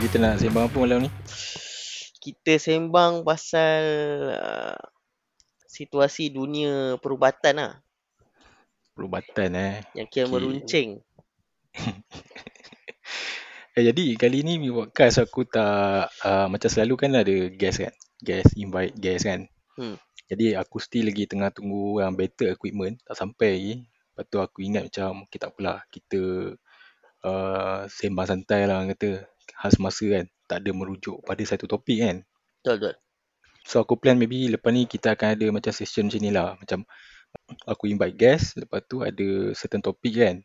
Kita nak sembang apa malam ni? Kita sembang pasal uh, situasi dunia perubatan lah. Perubatan eh. Yang kira Okey. meruncing. Eh jadi kali ni podcast aku tak uh, macam selalu kan ada guest kan. Guest invite guest kan. Hmm. Jadi aku still lagi tengah tunggu yang better equipment tak sampai lagi. Lepas tu aku ingat macam kita tak apalah kita uh, sembang santai lah kata. Hal semasa kan. Tak ada merujuk pada satu topik kan. Betul betul. So aku plan maybe lepas ni kita akan ada macam session macam ni lah. Macam aku invite guest, lepas tu ada certain topik kan.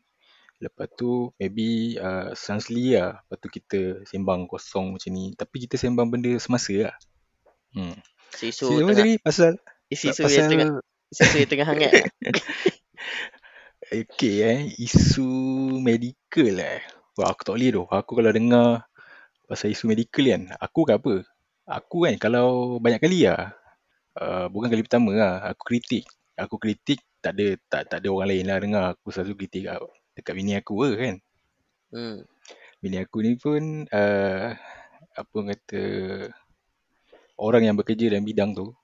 Lepas tu maybe uh, selang-seli lah. Lepas tu kita sembang kosong macam ni. Tapi kita sembang benda semasa lah. Hmm. Isu-isu So, tengah, tadi pasal yang pasal tengah, isu-isu yang tengah hangat. lah. Okay eh, isu medical eh. Wah aku tak boleh tu. Aku kalau dengar pasal isu medical kan, aku kan apa? Aku kan kalau banyak kali lah, uh, bukan kali pertama lah, aku kritik. Aku kritik, tak ada tak, tak ada orang lain lah dengar. Aku selalu kritik kat, dekat bini aku lah kan. Hmm. Bini aku ni pun, uh, apa kata, orang yang bekerja dalam bidang tu.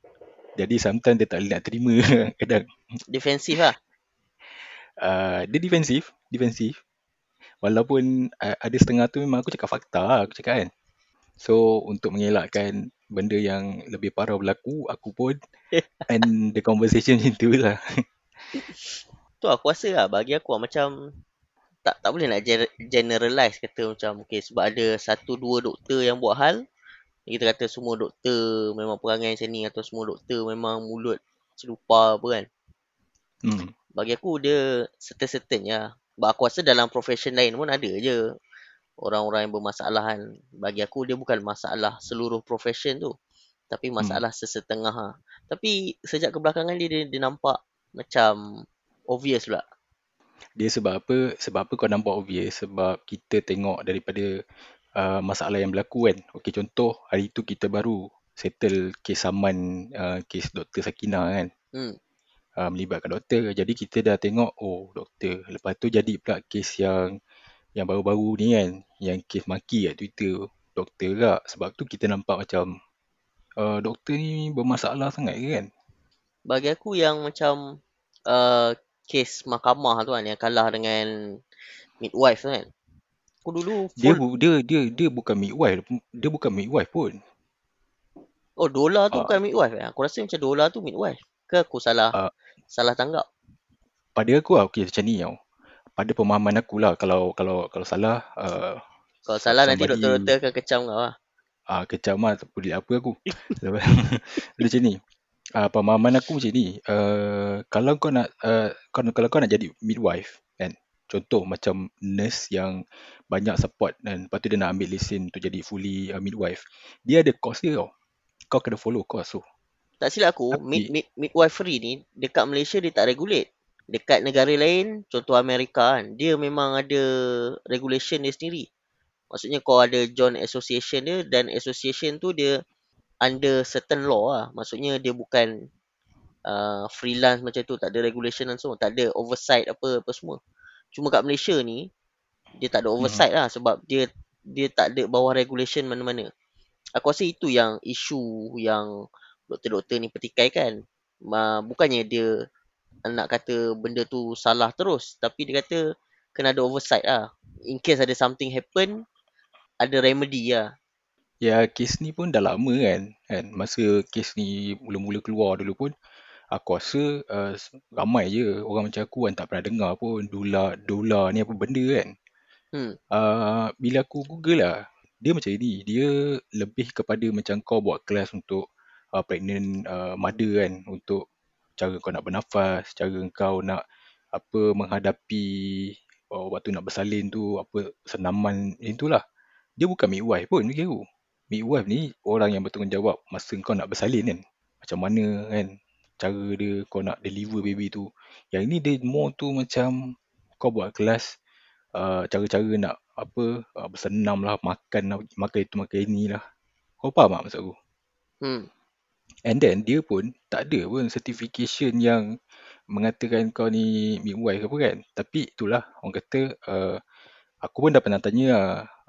Jadi sometimes dia tak boleh nak terima kadang. Defensif lah. uh, dia defensif, defensif. Walaupun uh, ada setengah tu memang aku cakap fakta lah, aku cakap kan. So untuk mengelakkan benda yang lebih parah berlaku, aku pun end the conversation macam tu lah. Tu aku rasa lah bagi aku lah, macam tak tak boleh nak gen- generalize kata macam okay, sebab ada satu dua doktor yang buat hal kita kata semua doktor memang perangai macam ni atau semua doktor memang mulut serupa apa kan. Hmm. Bagi aku dia certain-certain ya. Sebab aku rasa dalam profession lain pun ada je orang-orang yang bermasalah kan. Bagi aku dia bukan masalah seluruh profession tu. Tapi masalah sesetengah ha. Tapi sejak kebelakangan dia, dia, dia nampak macam obvious pula. Dia sebab apa? Sebab apa kau nampak obvious? Sebab kita tengok daripada uh, masalah yang berlaku kan. Okey contoh hari tu kita baru settle kes saman uh, kes Dr. Sakina kan. Hmm. Uh, melibatkan doktor. Jadi kita dah tengok oh doktor. Lepas tu jadi pula kes yang yang baru-baru ni kan, yang kes maki kat Twitter doktor juga. Sebab tu kita nampak macam uh, doktor ni bermasalah sangat kan? Bagi aku yang macam uh, kes mahkamah tu kan yang kalah dengan midwife tu kan. Aku dulu Dia full bu- dia dia dia bukan midwife, dia bukan midwife pun. oh Dola tu Ah. bukan midwife eh. Aku rasa macam Dola tu midwife. Ke aku salah Ah. salah tanggap. Pada aku lah okey macam ni tau. Pada pemahaman aku lah kalau kalau kalau salah uh, Kalau salah nanti doktor-doktor akan kecam kau lah. Ah kecam lah tak peduli apa aku. Dia macam ni. Ah pemahaman aku macam ni. Uh, kalau kau nak uh, kalau, kalau kau nak jadi midwife kan. Contoh macam nurse yang banyak support dan lepas tu dia nak ambil lesen untuk jadi fully uh, midwife. Dia ada course dia tau. Kau kena follow course tu. Tak silap aku, Tapi- mid, mid, midwifery ni dekat Malaysia dia tak regulate. Dekat negara lain, contoh Amerika kan, dia memang ada regulation dia sendiri. Maksudnya kau ada joint association dia dan association tu dia under certain law lah. Maksudnya dia bukan uh, freelance macam tu, tak ada regulation langsung, tak ada oversight apa apa semua. Cuma kat Malaysia ni dia tak ada oversight lah sebab dia dia tak ada bawah regulation mana-mana. Aku rasa itu yang isu yang doktor-doktor ni petikai kan. Ma, bukannya dia nak kata benda tu salah terus. Tapi dia kata kena ada oversight lah. In case ada something happen, ada remedy lah. Ya kes ni pun dah lama kan. kan? Masa kes ni mula-mula keluar dulu pun aku rasa uh, ramai je orang macam aku kan tak pernah dengar pun dola dola ni apa benda kan. Hmm. Uh, bila aku google lah dia macam ni dia lebih kepada macam kau buat kelas untuk uh, pregnant uh, mother kan untuk cara kau nak bernafas, cara kau nak apa menghadapi uh, waktu nak bersalin tu apa senaman itulah. Dia bukan midwife pun bagi aku. Midwife ni orang yang bertanggungjawab masa kau nak bersalin kan. Macam mana kan cara dia kau nak deliver baby tu. Yang ni dia more tu macam kau buat kelas uh, cara-cara nak apa uh, bersenam lah makan makan itu makan ini lah. Kau faham tak maksud aku? Hmm. And then dia pun tak ada pun certification yang mengatakan kau ni midwife ke apa kan. Tapi itulah orang kata uh, aku pun dah pernah tanya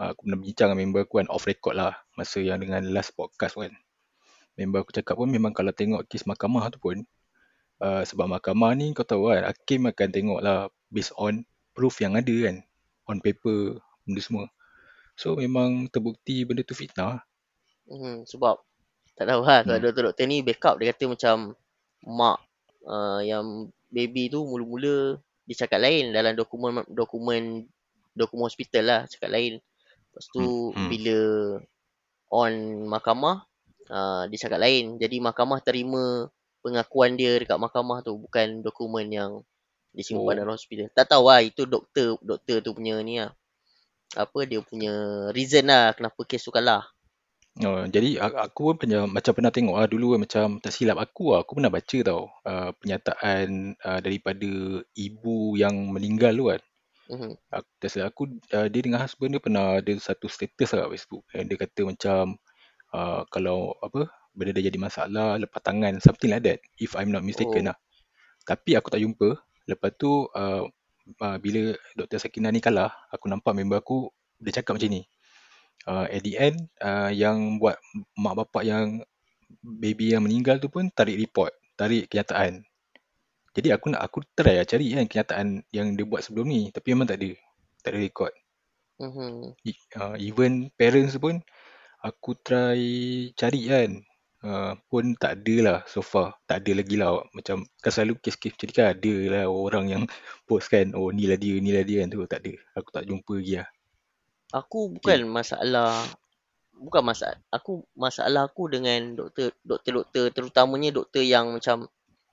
uh, aku pernah bincang dengan member aku kan off record lah masa yang dengan last podcast kan. Member aku cakap pun memang kalau tengok kes mahkamah tu pun uh, sebab mahkamah ni kau tahu kan hakim akan tengok lah based on proof yang ada kan on paper benda semua. So memang terbukti benda tu fitnah. Hmm, sebab tak tahu lah kalau hmm. doktor-doktor ni backup dia kata macam mak uh, yang baby tu mula-mula dia cakap lain dalam dokumen dokumen dokumen hospital lah cakap lain. Lepas tu Hmm, hmm. bila on mahkamah uh, dia cakap lain. Jadi mahkamah terima pengakuan dia dekat mahkamah tu bukan dokumen yang disimpan Oh. dalam hospital. Tak tahu lah itu doktor doktor tu punya ni lah. Apa dia punya reason lah kenapa kes tu kalah. Oh, jadi a- aku pun pernah, macam pernah tengok lah dulu macam tak silap aku lah, aku pernah baca tau uh, pernyataan uh, daripada ibu yang meninggal tu kan. Mhm. Aku, tak silap aku, uh, dia dengan husband dia pernah ada satu status lah kat Facebook. And dia kata macam uh, kalau apa benda dia jadi masalah, lepas tangan, something like that. If I'm not mistaken Oh. lah. Tapi aku tak jumpa. Lepas tu uh, uh, bila Dr. Sakina ni kalah, aku nampak member aku dia cakap macam ni. Uh, at the end, uh, yang buat mak bapak yang baby yang meninggal tu pun tarik report, tarik kenyataan. Jadi aku nak aku try lah cari kan kenyataan yang dia buat sebelum ni tapi memang tak ada. Tak ada record. E- Uh, even parents pun aku try cari kan. Uh, pun tak ada lah so far. Tak ada lagi lah. Macam kan selalu kes-kes macam ni kan ada lah orang yang post kan. Oh ni lah dia, ni lah dia kan tu. Tak ada. Aku tak jumpa lagi lah. Aku Okay. bukan masalah bukan masalah aku masalah aku dengan doktor doktor-doktor terutamanya doktor yang macam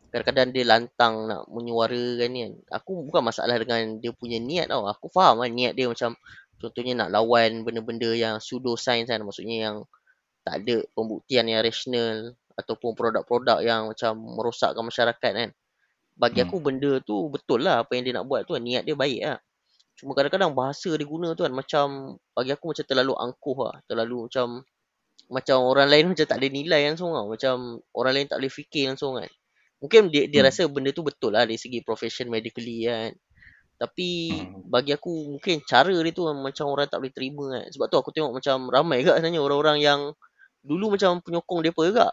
kadang-kadang dia lantang nak menyuarakan ni kan. Aku bukan masalah dengan dia punya niat tau. Aku faham kan niat dia macam contohnya nak lawan benda-benda yang pseudo science kan. Maksudnya yang tak ada pembuktian yang rasional ataupun produk-produk yang macam merosakkan masyarakat kan. Bagi Hmm. aku benda tu betul lah apa yang dia nak buat tu. Niat dia baik lah. Cuma kadang-kadang bahasa dia guna tu kan macam bagi aku macam terlalu angkuh lah. Terlalu macam macam orang lain macam tak ada nilai langsung tau. Macam orang lain tak boleh fikir langsung kan. Mungkin dia, dia Hmm. rasa benda tu betul lah dari segi profession medically kan. Tapi Hmm. bagi aku mungkin cara dia tu macam orang tak boleh terima kan. Sebab tu aku tengok macam ramai juga sebenarnya orang-orang yang dulu macam penyokong depa juga.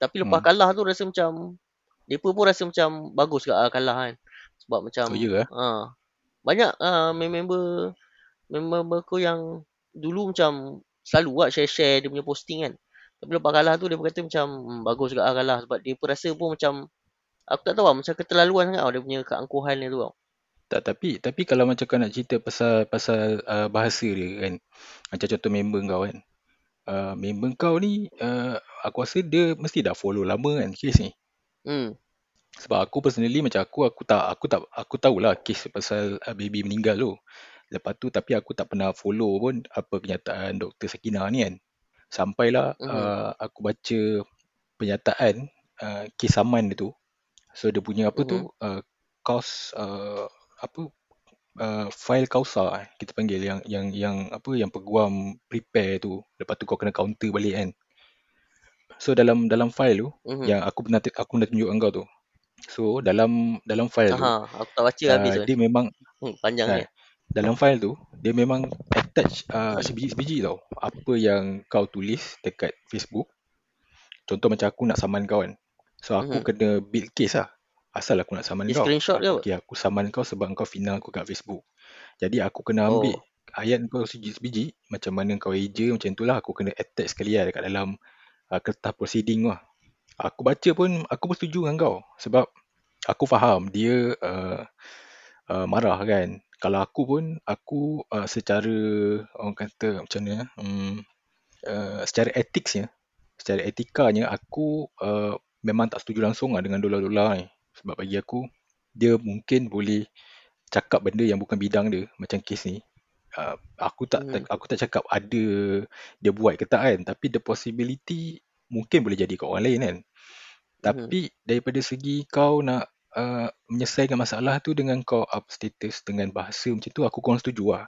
Tapi lepas Hmm. kalah tu rasa macam depa pun rasa macam bagus juga lah kalah kan. Sebab macam Oh ha, banyak uh, member member aku yang dulu macam selalu buat share-share dia punya posting kan. Tapi lepas kalah tu dia kata macam hmm, bagus juga lah kalah sebab dia pun rasa pun macam aku tak tahu lah macam keterlaluan sangat tau dia punya keangkuhan dia tu tau. Tak tapi tapi kalau macam kau nak cerita pasal pasal uh, bahasa dia kan. Macam contoh member kau kan. Uh, member kau ni uh, aku rasa dia mesti dah follow lama kan kes ni. Hmm. Sebab aku personally macam aku aku tak aku tak aku tahulah kes pasal uh, baby meninggal tu. Lepas tu tapi aku tak pernah follow pun apa kenyataan Dr. Sakina ni kan. Sampailah Mhm. uh, aku baca penyataan uh, kes saman dia tu. So dia punya apa Mhm. tu uh, cause uh, apa uh, file kausa eh, kita panggil yang yang yang apa yang peguam prepare tu. Lepas tu kau kena counter balik kan. So dalam dalam file tu Mhm. yang aku pernah aku pernah tunjuk kau tu. So dalam dalam file tu Aha, aku tak baca habis uh, kan. dia memang Hmm, panjang ni. dalam file tu dia memang attach uh, sebiji-sebiji tau apa yang kau tulis dekat Facebook. Contoh macam aku nak saman kau kan. So aku Mhm. kena build case lah. Asal aku nak saman Dia kau. screenshot ke apa? Okay, aku saman kau sebab kau final aku kat Facebook. Jadi aku kena ambil Oh. ayat kau sebiji-sebiji macam mana kau eja macam tu lah aku kena attach sekali lah dekat dalam uh, kertas proceeding lah. Aku baca pun aku pun setuju dengan kau sebab aku faham dia uh, uh, marah kan. Kalau aku pun aku uh, secara orang kata macam mana um, uh, secara etiknya secara etikanya aku uh, memang tak setuju langsung lah dengan dolar-dolar ni. Sebab bagi aku dia mungkin boleh cakap benda yang bukan bidang dia macam kes ni. Uh, aku tak, Mhm. aku tak cakap ada dia buat ke tak kan tapi the possibility mungkin boleh jadi kat orang lain kan. Mhm. Tapi daripada segi kau nak uh, menyelesaikan masalah tu dengan kau up status dengan bahasa macam tu aku kurang setuju lah.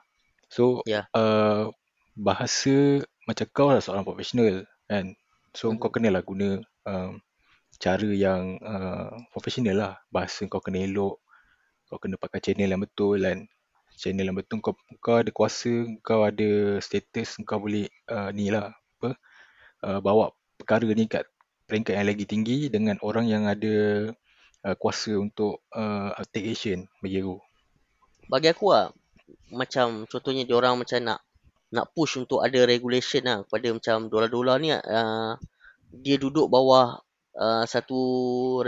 So Ya. uh, bahasa macam kau lah seorang profesional kan. So Mhm. kau kenalah guna um, cara yang uh, profesional lah. Bahasa kau kena elok. Kau kena pakai channel yang betul kan. channel yang betul kau kau ada kuasa kau ada status kau boleh uh, ni lah apa uh, bawa perkara ni kat peringkat yang lagi tinggi dengan orang yang ada uh, kuasa untuk uh, take action bagi aku. Bagi aku lah macam contohnya dia orang macam nak nak push untuk ada regulation lah kepada macam dolar-dolar ni uh, dia duduk bawah uh, satu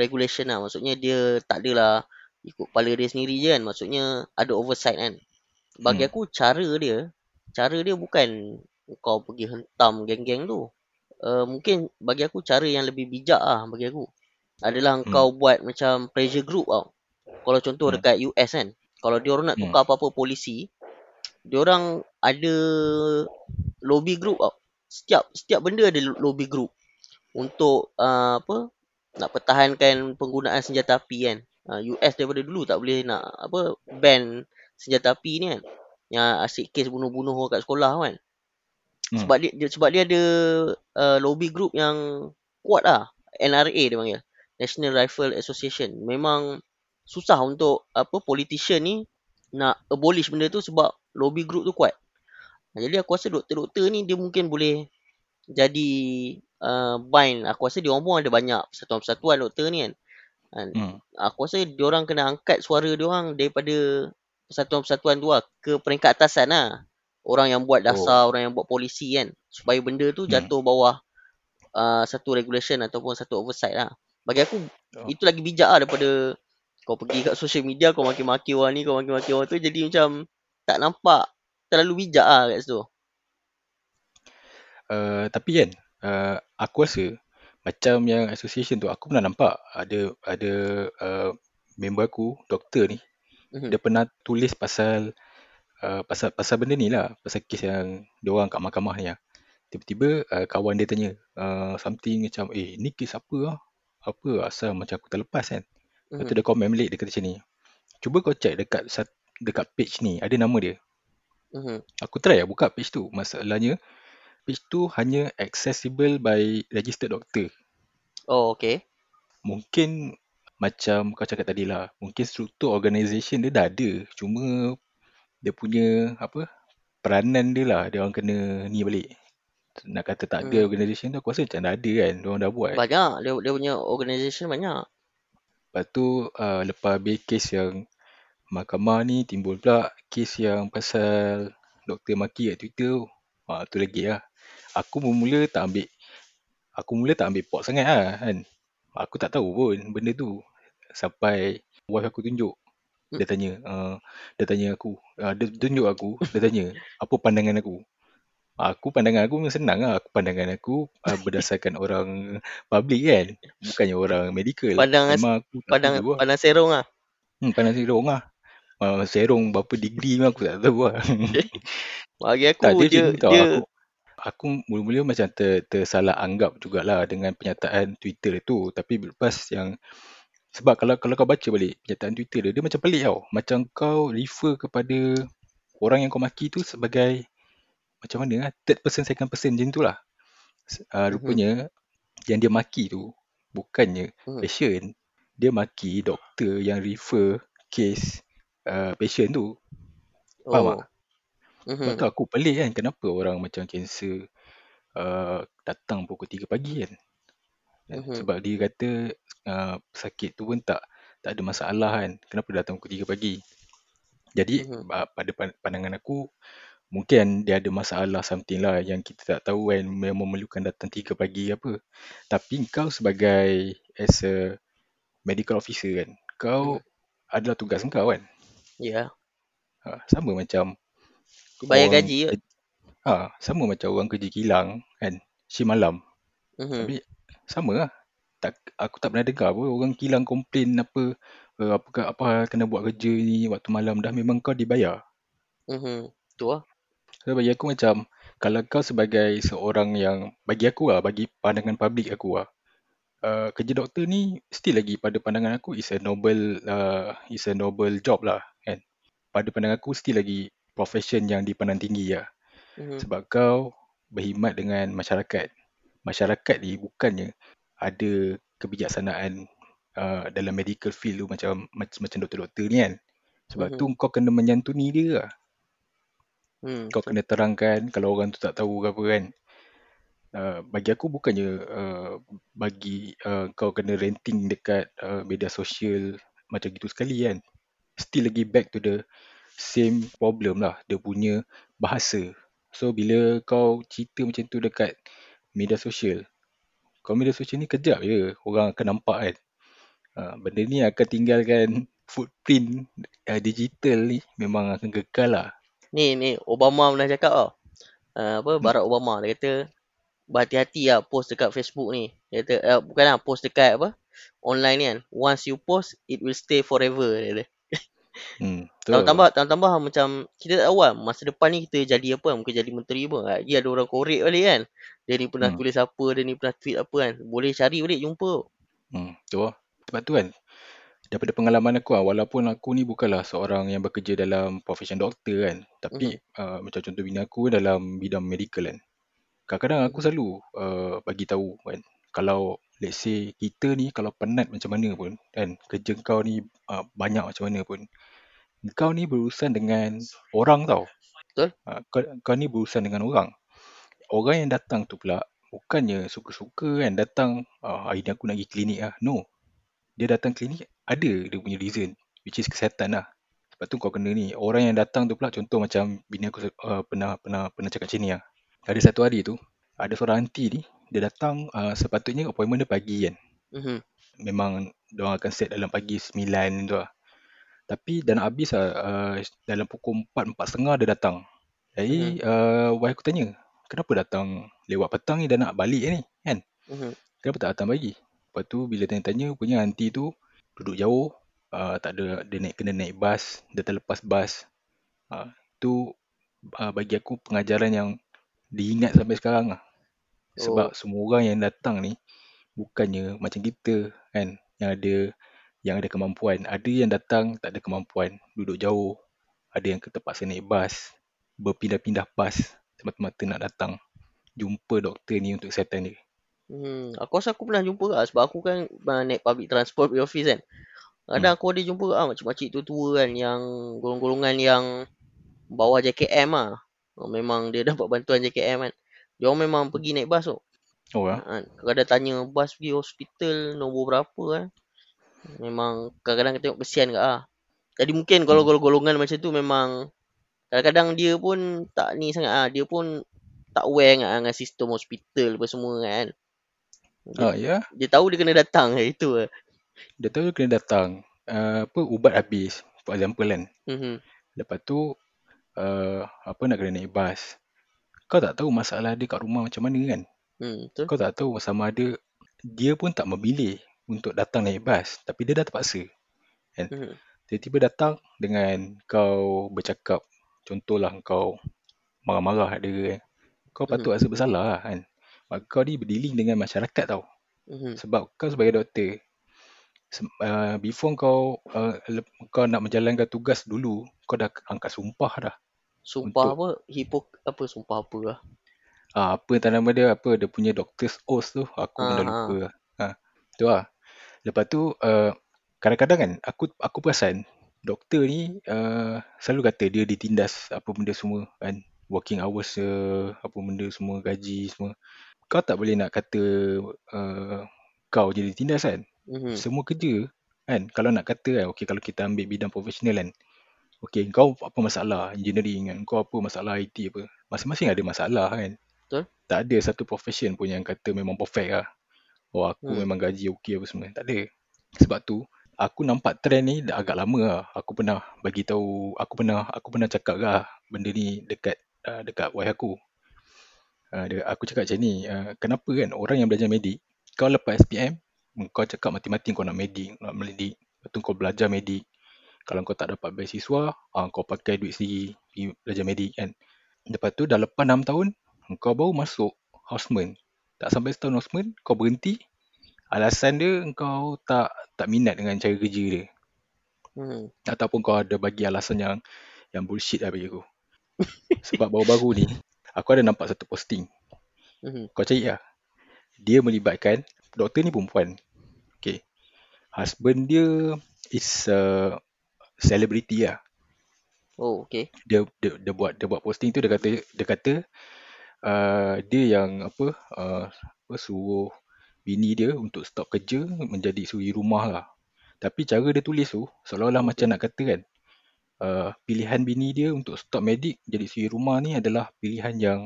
regulation lah. Maksudnya dia tak adalah ikut kepala dia sendiri je kan. Maksudnya ada oversight kan. Bagi Hmm. aku cara dia cara dia bukan kau pergi hentam geng-geng tu uh, mungkin bagi aku cara yang lebih bijak lah bagi aku adalah Hmm. kau buat macam pressure group tau kalau contoh Hmm. dekat US kan kalau dia orang nak Hmm. tukar apa-apa polisi dia orang ada lobby group tau setiap setiap benda ada lobby group untuk uh, apa nak pertahankan penggunaan senjata api kan uh, US daripada dulu tak boleh nak apa ban senjata api ni kan yang asyik kes bunuh-bunuh orang kat sekolah kan Hmm. sebab dia, dia sebab dia ada uh, lobby group yang kuat lah. NRA dia panggil. National Rifle Association. Memang susah untuk apa politician ni nak abolish benda tu sebab lobby group tu kuat. Jadi aku rasa doktor-doktor ni dia mungkin boleh jadi uh, bind. Aku rasa dia orang pun ada banyak persatuan-persatuan doktor ni kan. Kan Hmm. aku rasa dia orang kena angkat suara dia orang daripada persatuan-persatuan tu lah. Ke peringkat atasan lah orang yang buat dasar orang yang buat polisi kan supaya benda tu Hmm. jatuh bawah uh, satu regulation ataupun satu oversight lah bagi aku Oh. itu lagi bijak lah daripada kau pergi kat social media kau maki-maki orang ni kau maki-maki orang tu jadi macam tak nampak terlalu bijak lah kat situ Uh, tapi kan uh, aku rasa macam yang association tu aku pernah nampak ada ada uh, member aku doktor ni Mhm. dia pernah tulis pasal uh, pasal pasal benda ni lah. Pasal kes yang dia orang kat mahkamah ni lah. Tiba-tiba uh, kawan dia tanya uh, something macam eh ni kes apa lah apa asal macam aku terlepas kan? Lepas tu Mhm. dia komen balik dia kata macam ni cuba kau check dekat dekat page ni ada nama dia. Mhm. aku try lah buka page tu. Masalahnya page tu hanya accessible by registered doctor. Oh okay mungkin macam kau cakap tadi lah mungkin struktur organisation dia dah ada. Cuma dia punya apa peranan dia lah. Dia orang kena ni balik. Nak kata tak ada Hmm. organisation tu aku rasa macam dah ada kan dia orang dah buat. Banyak. Dia, dia punya organisation banyak. Lepas tu uh, lepas habis kes yang mahkamah ni timbul pula kes yang pasal doktor maki kat Twitter. Tu ha, tu lagi lah. Aku mula tak ambil aku mula tak ambil pot sangat lah kan. Aku tak tahu pun benda tu. Sampai wife aku tunjuk dia tanya uh, dia tanya aku uh, dia tunjuk aku dia tanya apa pandangan aku? Aku pandangan aku memang senang lah. Aku pandangan aku uh, berdasarkan orang public kan. Bukannya orang medical. Pandangan- memang aku tak pandang lah. pandang serong lah. Hmm, pandang serong lah. Uh, serong berapa degree memang aku tak tahu lah. Bagi aku tak dia, dia tau dia aku aku mula-mula macam ter, tersalah anggap jugalah dengan penyataan Twitter tu. Tapi lepas yang sebab kalau kalau kau baca balik penyataan Twitter dia dia macam pelik tau macam kau refer kepada orang yang kau maki tu sebagai macam mana lah third person second person macam tu lah uh, rupanya yang dia maki tu bukannya Mhm. patient dia maki doktor yang refer case uh, patient tu Faham oh tak? Lepas Mhm. tu aku pelik kan kenapa orang macam kanser uh, datang pukul 3 pagi kan. Kan? Mhm. Sebab dia kata uh, sakit tu pun tak tak ada masalah kan. Kenapa datang pukul 3 pagi? Jadi Mhm. uh, pada pan- pandangan aku mungkin dia ada masalah something lah yang kita tak tahu kan yang memerlukan datang 3 pagi apa. Tapi kau sebagai as a medical officer kan, kau Mhm. adalah tugas kau kan. ya Ha, sama macam bayar orang gaji je Ha, sama macam orang kerja kilang kan, shift malam. Mhm. Tapi sama lah. Tak, aku tak pernah dengar pun orang kilang komplain apa uh, apa apa kena buat kerja ni waktu malam dah memang kau dibayar. Mhm. tu lah So bagi aku macam kalau kau sebagai seorang yang bagi aku lah bagi pandangan public aku lah uh, kerja doktor ni still lagi pada pandangan aku is a noble uh, is a noble job lah kan. Pada pandangan aku still lagi profession yang dipandang tinggi lah. Mhm. Sebab kau berkhidmat dengan masyarakat. Masyarakat ni bukannya ada kebijaksanaan uh, dalam medical field tu macam macam, doktor-doktor ni kan. Sebab Mhm. tu kau kena menyantuni dia lah. Hmm. Kau kena terangkan kalau orang tu tak tahu ke apa kan. Uh, bagi aku bukannya uh, bagi uh, kau kena ranting dekat uh, media sosial macam gitu sekali kan. Still lagi back to the same problem lah. Dia punya bahasa. So bila kau cerita macam tu dekat media sosial, kau media sosial ni kejap je orang akan nampak kan. Uh, benda ni akan tinggalkan footprint uh, digital ni memang akan kekal lah. Ni ni Obama pernah cakap tau. Uh, apa Barack Obama dia kata berhati-hati lah post dekat Facebook ni. Dia kata uh, bukan lah post dekat apa online ni kan. Once you post it will stay forever dia kata. Hmm. Tambah-tambah tambah macam kita tak tahu lah masa depan ni kita jadi apa mungkin jadi menteri pun. Dia ada orang korek balik kan. Dia ni pernah Hmm. tulis apa, dia ni pernah tweet apa kan. Boleh cari balik jumpa. Hmm, betul lah. Sebab tu kan, daripada pengalaman aku lah, walaupun aku ni bukanlah seorang yang bekerja dalam profession doktor kan, tapi uh, macam contoh bini aku dalam bidang medical kan. Kadang-kadang aku selalu uh, bagi tahu kan, kalau let's say kita ni kalau penat macam mana pun kan, kerja kau ni uh, banyak macam mana pun, kau ni berurusan dengan orang tau. Betul. Uh, kau, kau ni berurusan dengan orang. Orang yang datang tu pula, bukannya suka-suka kan datang, uh, hari ni aku nak pergi klinik lah. No. Dia datang klinik, ada dia punya reason, which is kesihatan lah. Sebab tu kau kena ni, orang yang datang tu pula, contoh macam bini aku uh, pernah pernah pernah cakap macam ni lah. Ada satu hari tu, ada seorang aunty ni, dia datang, uh, sepatutnya appointment dia pagi kan. Mhm. Memang diorang akan set dalam pagi 9 tu lah. Tapi dah nak habis lah, uh, dalam pukul 4, 4.30 dia datang. Jadi, uh, wife aku tanya, kenapa datang lewat petang ni dah nak balik ni kan? Mhm. Kenapa tak datang pagi? Lepas tu bila tanya-tanya, punya aunty tu duduk jauh, uh, tak ada, dia naik, kena naik bas, dia terlepas bas. Uh, tu uh, bagi aku pengajaran yang diingat sampai sekarang lah. Sebab Oh. semua orang yang datang ni, bukannya macam kita kan, yang ada yang ada kemampuan. Ada yang datang tak ada kemampuan, duduk jauh. Ada yang terpaksa naik bas, berpindah-pindah bas semata-mata nak datang jumpa doktor ni untuk kesihatan dia. Hmm, aku rasa aku pernah jumpa lah sebab aku kan naik public transport pergi office kan. Kadang Hmm. aku ada jumpa ah makcik-makcik tua-tua kan yang golongan-golongan yang bawah JKM ah. Memang dia dapat bantuan JKM kan. Dia orang memang pergi naik bas tu. Oh ya? Ha, kadang tanya bas pergi hospital nombor berapa kan. Memang kadang-kadang kita tengok kesian kat ah. Jadi mungkin kalau Hmm. golongan-golongan macam tu memang kadang-kadang dia pun tak ni sangat ah. Dia pun tak aware sangat ah dengan sistem hospital apa semua kan. Dia, Ah ya, dia tahu dia kena datang itu lah. dia tahu dia kena datang. Uh, apa ubat habis, for example kan. Mhm. Lepas tu uh, apa nak kena naik bas. Kau tak tahu masalah dia kat rumah macam mana kan. Hmm, betul. Kau tak tahu sama ada dia pun tak memilih untuk datang naik bas, tapi dia dah terpaksa. Kan? Mhm. Tiba-tiba datang dengan kau bercakap, contohlah kau marah-marah dia kan. Kau patut Mhm. rasa bersalah lah kan. Kau ni berdealing dengan masyarakat tau. Mhm. Sebab kau sebagai doktor, uh, before kau uh, kau nak menjalankan tugas dulu, kau dah angkat sumpah dah. Sumpah Untuk apa? Hipok apa sumpah apa lah. ah, apa entah nama dia, apa dia punya doctor's oath tu, aku pun dah Ha lupa. ha. Ha, tu lah. Lepas tu uh, kadang-kadang kan aku aku perasan doktor ni uh, selalu kata dia ditindas apa benda semua kan working hours uh, apa benda semua gaji semua kau tak boleh nak kata uh, kau je ditindas kan Mhm. semua kerja kan kalau nak kata kan okey kalau kita ambil bidang profesional kan okey kau apa masalah engineering kan? Kau apa masalah IT apa? Masing-masing ada masalah kan? Betul? tak ada satu profession pun yang kata memang perfect lah. Oh aku Hmm. memang gaji okey apa semua. Tak ada. Sebab tu aku nampak trend ni dah agak lama lah. Aku pernah bagi tahu aku pernah aku pernah cakap lah benda ni dekat uh, dekat wife aku. Uh, dia, aku cakap macam ni uh, kenapa kan orang yang belajar medik kau lepas SPM kau cakap mati-mati kau nak medik nak medik lepas tu kau belajar medik kalau kau tak dapat beasiswa uh, kau pakai duit sendiri pergi belajar medik kan? Lepas tu dah lepas 6 tahun kau baru masuk houseman. Tak sampai setahun houseman kau berhenti. Alasan dia kau tak tak minat dengan cara kerja dia. Mhm. ataupun kau ada bagi alasan yang yang bullshit lah bagi aku. Sebab baru-baru ni aku ada nampak satu posting. Mhm. kau cari lah. Dia melibatkan doktor ni perempuan. Okay husband dia is a celebrity lah Oh, okay. Dia dia, dia buat dia buat posting tu dia kata dia kata uh, dia yang apa uh, apa suruh bini dia untuk stop kerja menjadi suri rumah lah. Tapi cara dia tulis tu seolah-olah macam nak kata kan uh, pilihan bini dia untuk stop medik jadi suri rumah ni adalah pilihan yang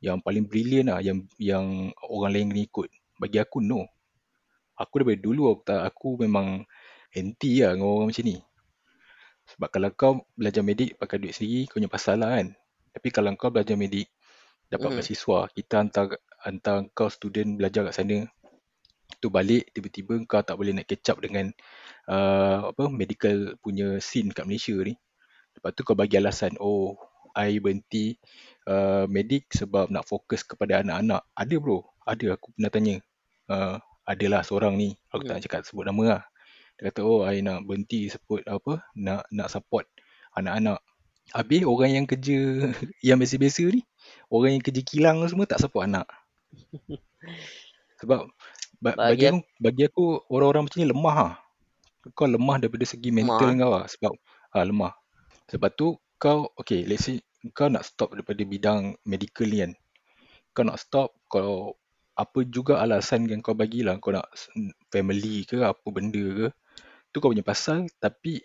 yang paling brilliant lah yang yang orang lain kena ikut. Bagi aku no. Aku daripada dulu aku tak aku memang anti lah dengan orang macam ni. Sebab kalau kau belajar medik pakai duit sendiri kau punya pasal lah kan. Tapi kalau kau belajar medik dapat Mhm. beasiswa, kita hantar hantar kau student belajar kat sana tu balik tiba-tiba kau tak boleh nak catch up dengan uh, apa medical punya scene kat Malaysia ni. Lepas tu kau bagi alasan, oh I berhenti uh, medik sebab nak fokus kepada anak-anak. Ada bro, ada aku pernah tanya. Uh, adalah seorang ni, aku tak Mhm. nak cakap sebut nama lah. Dia kata, oh I nak berhenti support apa, nak nak support anak-anak. Habis orang yang kerja yang biasa-biasa ni, orang yang kerja kilang semua tak support anak. Sebab ba- bagi Bagi aku, bagi aku orang-orang macam ni lemah lah. Kau lemah daripada segi mental Lemah. kau lah. Sebab ha, lemah. Sebab tu kau, okay let's say kau nak stop daripada bidang medical ni kan. Kau nak stop, kalau apa juga alasan yang kau bagilah, kau nak family ke apa benda ke, tu kau punya pasal. Tapi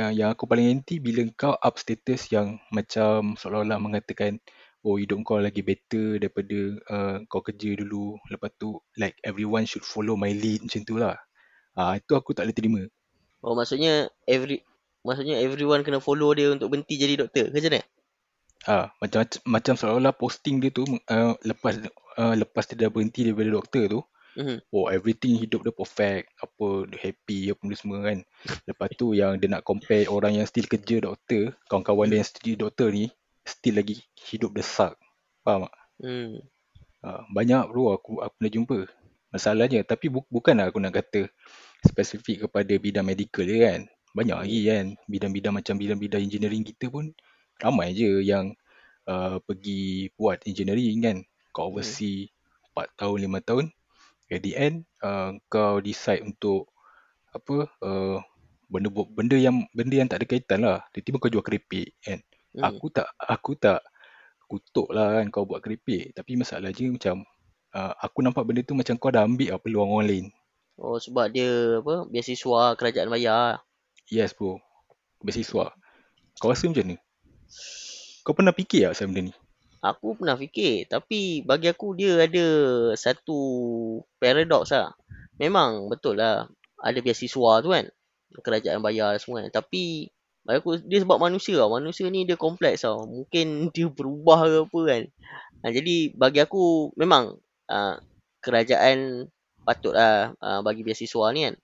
uh, yang aku paling anti bila kau up status yang macam seolah-olah mengatakan oh hidup kau lagi better daripada uh, kau kerja dulu. Lepas tu like everyone should follow my lead macam tu lah. Ah itu aku tak boleh terima. Oh, maksudnya every maksudnya everyone kena follow dia untuk berhenti jadi doktor. Ke macam mana? Ah macam macam seolah-olah posting dia tu uh, lepas uh, lepas dia dah berhenti daripada doktor tu, Mhm. oh everything hidup dia perfect, apa dia happy apa benda semua kan. Lepas tu yang dia nak compare orang yang still kerja doktor, kawan-kawan dia yang still doktor ni still lagi hidup dia suck. Faham tak? Hmm. Uh, banyak bro aku aku pernah jumpa. Masalahnya tapi bu- bukanlah aku nak kata spesifik kepada bidang medical je kan. Banyak lagi Hmm. kan bidang-bidang macam bidang-bidang engineering kita pun ramai je yang uh, pergi buat engineering kan. Kau Hmm. oversee 4 tahun 5 tahun at the end uh, kau decide untuk apa uh, benda benda yang benda yang tak ada kaitan lah. Tiba-tiba kau jual keripik kan. Hmm. Aku tak aku tak kutuk lah kan kau buat keripik. Tapi masalah je macam uh, aku nampak benda tu macam kau dah ambil lah peluang orang lain. Oh, sebab dia apa? Biasiswa kerajaan bayar. Yes bro. Beasiswa. Kau rasa macam ni? Kau pernah fikir tak pasal benda ni? Aku pernah fikir, tapi bagi aku dia ada satu paradox lah. Memang betul lah ada biasiswa tu kan. Kerajaan bayar semua kan. Tapi bagi aku dia sebab manusia tau. Manusia ni dia kompleks tau. Mungkin dia berubah ke apa kan. Ha, jadi bagi aku memang uh, kerajaan patutlah uh, bagi biasiswa ni kan.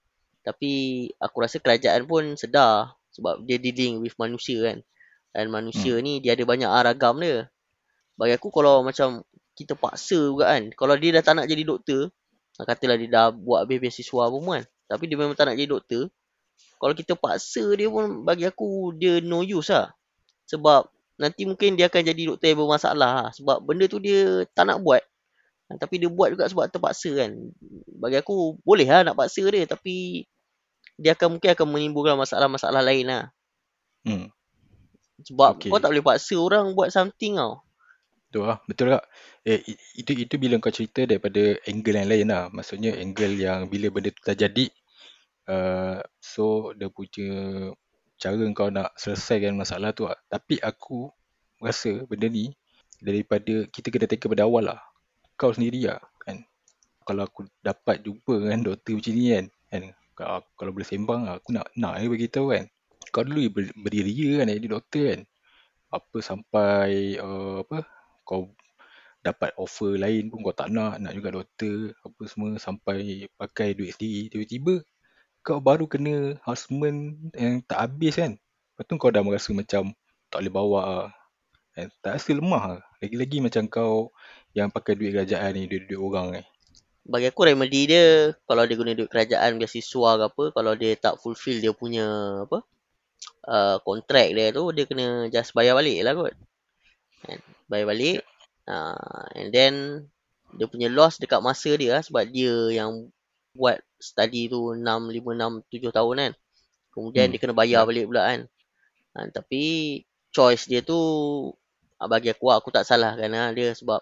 Tapi aku rasa kerajaan pun sedar sebab dia dealing with manusia kan. Dan manusia Hmm. ni dia ada banyak ragam dia. Bagi aku kalau macam kita paksa juga kan. Kalau dia dah tak nak jadi doktor, ah, katalah dia dah buat habis beasiswa pun kan. Tapi dia memang tak nak jadi doktor. Kalau kita paksa dia pun bagi aku dia no use lah. Sebab nanti mungkin dia akan jadi doktor yang bermasalah lah. Sebab benda tu dia tak nak buat. Ah, Tapi dia buat juga sebab terpaksa kan. Bagi aku boleh lah nak paksa dia. Tapi dia akan mungkin akan menimbulkan masalah-masalah lain lah. Hmm. Sebab Okay. kau tak boleh paksa orang buat something tau. Betul lah. Betul tak? Eh, itu itu bila kau cerita daripada angle yang lain lah. Maksudnya angle yang bila benda tu dah jadi, uh, so dia punya cara kau nak selesaikan masalah tu lah. Tapi aku rasa benda ni daripada kita kena take pada awal lah. Kau sendiri lah kan. Kalau aku dapat jumpa dengan doktor macam ni kan, kan kalau, kalau boleh sembang aku nak nak je bagi tahu kan. Kau dulu ber, berdiri kan jadi doktor kan. Apa sampai uh, apa kau dapat offer lain pun kau tak nak nak juga doktor apa semua sampai pakai duit sendiri tiba-tiba kau baru kena harassment yang tak habis kan lepas tu kau dah merasa macam tak boleh bawa kan? tak rasa lemah lah. lagi-lagi macam kau yang pakai duit kerajaan ni duit-duit orang ni Bagi aku remedy dia kalau dia guna duit kerajaan beasiswa ke apa, kalau dia tak fulfill dia punya apa? Uh, kontrak dia tu dia kena just bayar balik lah kot. Kan? Bayar balik. Uh, and then dia punya loss dekat masa dia lah sebab dia yang buat study tu 6, 5, 6, 7 tahun kan. Kemudian Hmm, dia kena bayar ya. balik pula kan. Ha, tapi choice dia tu ah, bagi aku aku tak salahkan lah dia sebab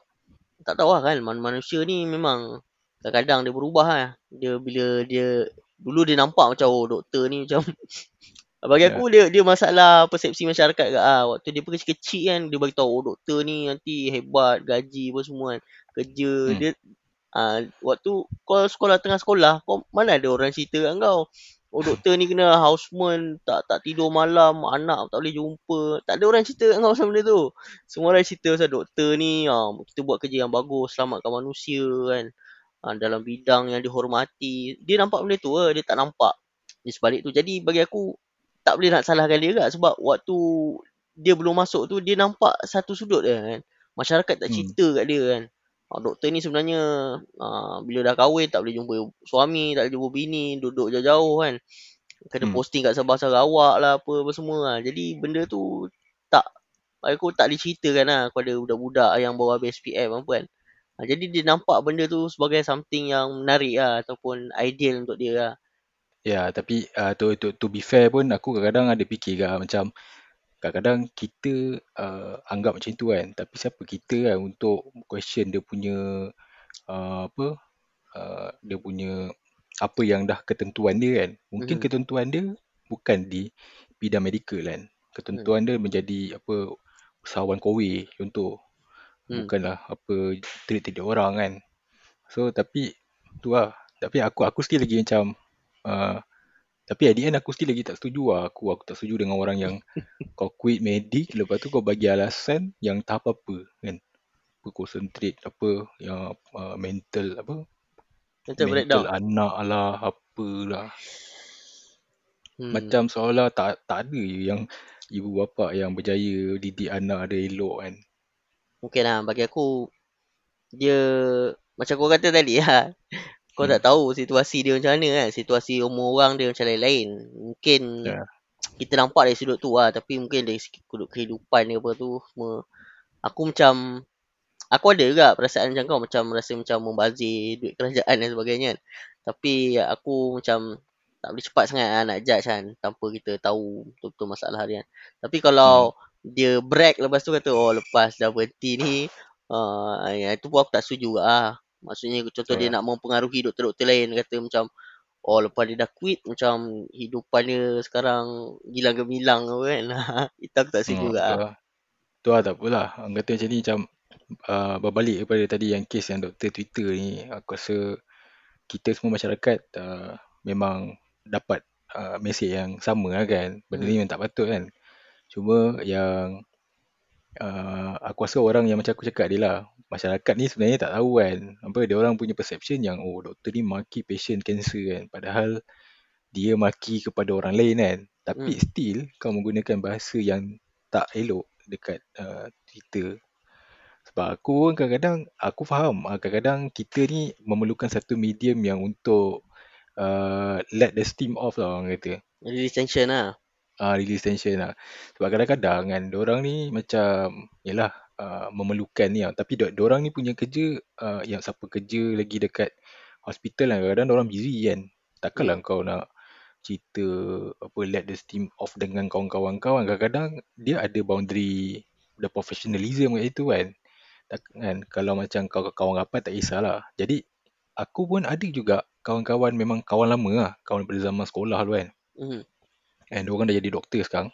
tak tahu lah kan man- manusia ni memang kadang-kadang dia berubah lah. Dia bila dia dulu dia nampak macam oh doktor ni macam bagi Ya. aku dia dia masalah persepsi masyarakat ke ah waktu dia kecil-kecil kan dia bagi tahu oh doktor ni nanti hebat gaji apa semua kan kerja Hmm. dia ah waktu kau sekolah tengah sekolah kau mana ada orang cerita kat kau? Oh doktor ni kena houseman tak tak tidur malam anak tak boleh jumpa. Tak ada orang cerita kat kau pasal benda tu. Semua orang cerita pasal doktor ni ah, kita buat kerja yang bagus selamatkan manusia kan. Ah, dalam bidang yang dihormati dia nampak benda tu lah dia tak nampak. Di sebalik tu. Jadi bagi aku tak boleh nak salahkan dia juga sebab waktu dia belum masuk tu dia nampak satu sudut dia kan masyarakat tak Hmm. cerita kat dia kan ah, doktor ni sebenarnya ah, bila dah kahwin tak boleh jumpa suami tak boleh jumpa bini duduk jauh-jauh kan kena Hmm. posting kat Sabah Sarawak lah apa, apa semua lah. jadi benda tu tak aku tak diceritakan lah kepada budak-budak yang baru habis SPM apa kan Ah, jadi dia nampak benda tu sebagai something yang menarik lah ataupun ideal untuk dia lah Ya, tapi uh, to, to, to be fair pun aku kadang-kadang ada fikir kan macam kadang-kadang kita uh, anggap macam tu kan. Tapi siapa kita kan untuk question dia punya uh, apa uh, dia punya apa yang dah ketentuan dia kan. Mungkin Mhm. ketentuan dia bukan di bidang medical kan. Ketentuan dia menjadi apa usahawan kowe contoh. Hmm. bukanlah apa treat-treat orang kan. So tapi tu lah. Tapi aku aku still lagi macam uh, tapi at the end aku still lagi tak setuju lah. Aku aku tak setuju dengan orang yang kau quit medik lepas tu kau bagi alasan yang tak apa-apa kan? Apa concentrate apa yang uh, mental apa? Mental mental anak lah apalah. Hmm. macam seolah tak tak ada je yang ibu bapa yang berjaya didik anak dia elok kan? Mungkin lah bagi aku dia macam kau kata tadi lah. Kau Hmm. tak tahu situasi dia macam mana kan. Situasi umur orang dia macam lain-lain. Mungkin Ya. kita nampak dari sudut tu lah. Tapi mungkin dari sudut kehidupan dia apa tu semua. Aku macam aku ada juga perasaan macam kau macam rasa macam membazir duit kerajaan dan sebagainya kan. Tapi aku macam tak boleh cepat sangat lah nak judge kan tanpa kita tahu betul-betul masalah dia kan. Tapi kalau dia brag lepas tu kata oh lepas dah berhenti ni uh, yang itu pun aku tak setuju lah. Maksudnya contoh dia Ya. nak mempengaruhi doktor-doktor lain kata macam oh lepas dia dah quit macam hidupan dia sekarang gilang gemilang apa kan. itu aku tak setuju Hmm, juga tu lah. tak apalah. Orang kata macam ni macam uh, berbalik kepada tadi yang kes yang doktor Twitter ni. Aku rasa kita semua masyarakat uh, memang dapat uh, mesej yang sama lah kan. Benda ni Hmm. memang tak patut kan. Cuma yang uh, aku rasa orang yang macam aku cakap dia lah. Masyarakat ni sebenarnya tak tahu kan. Apa dia orang punya perception yang oh doktor ni maki patient cancer kan. Padahal dia maki kepada orang lain kan. Tapi Hmm. still kau menggunakan bahasa yang tak elok dekat uh, Twitter. Sebab aku pun kadang-kadang aku faham uh, kadang-kadang kita ni memerlukan satu medium yang untuk uh, let the steam off lah orang kata. Release tension lah. Uh, release tension lah. Sebab kadang-kadang kan orang ni macam yalah uh, memerlukan ni lah. Tapi orang ni punya kerja uh, yang siapa kerja lagi dekat hospital kan kadang-kadang orang busy kan. Takkanlah Hmm. kau nak cerita apa let the steam off dengan kawan-kawan kau kan. Kadang-kadang dia ada boundary the professionalism kat situ kan. Tak, kan kalau macam kau kawan rapat tak kisahlah. Jadi aku pun ada juga kawan-kawan memang kawan lama lah. Kawan daripada zaman sekolah tu kan. Hmm. And diorang dah jadi doktor sekarang.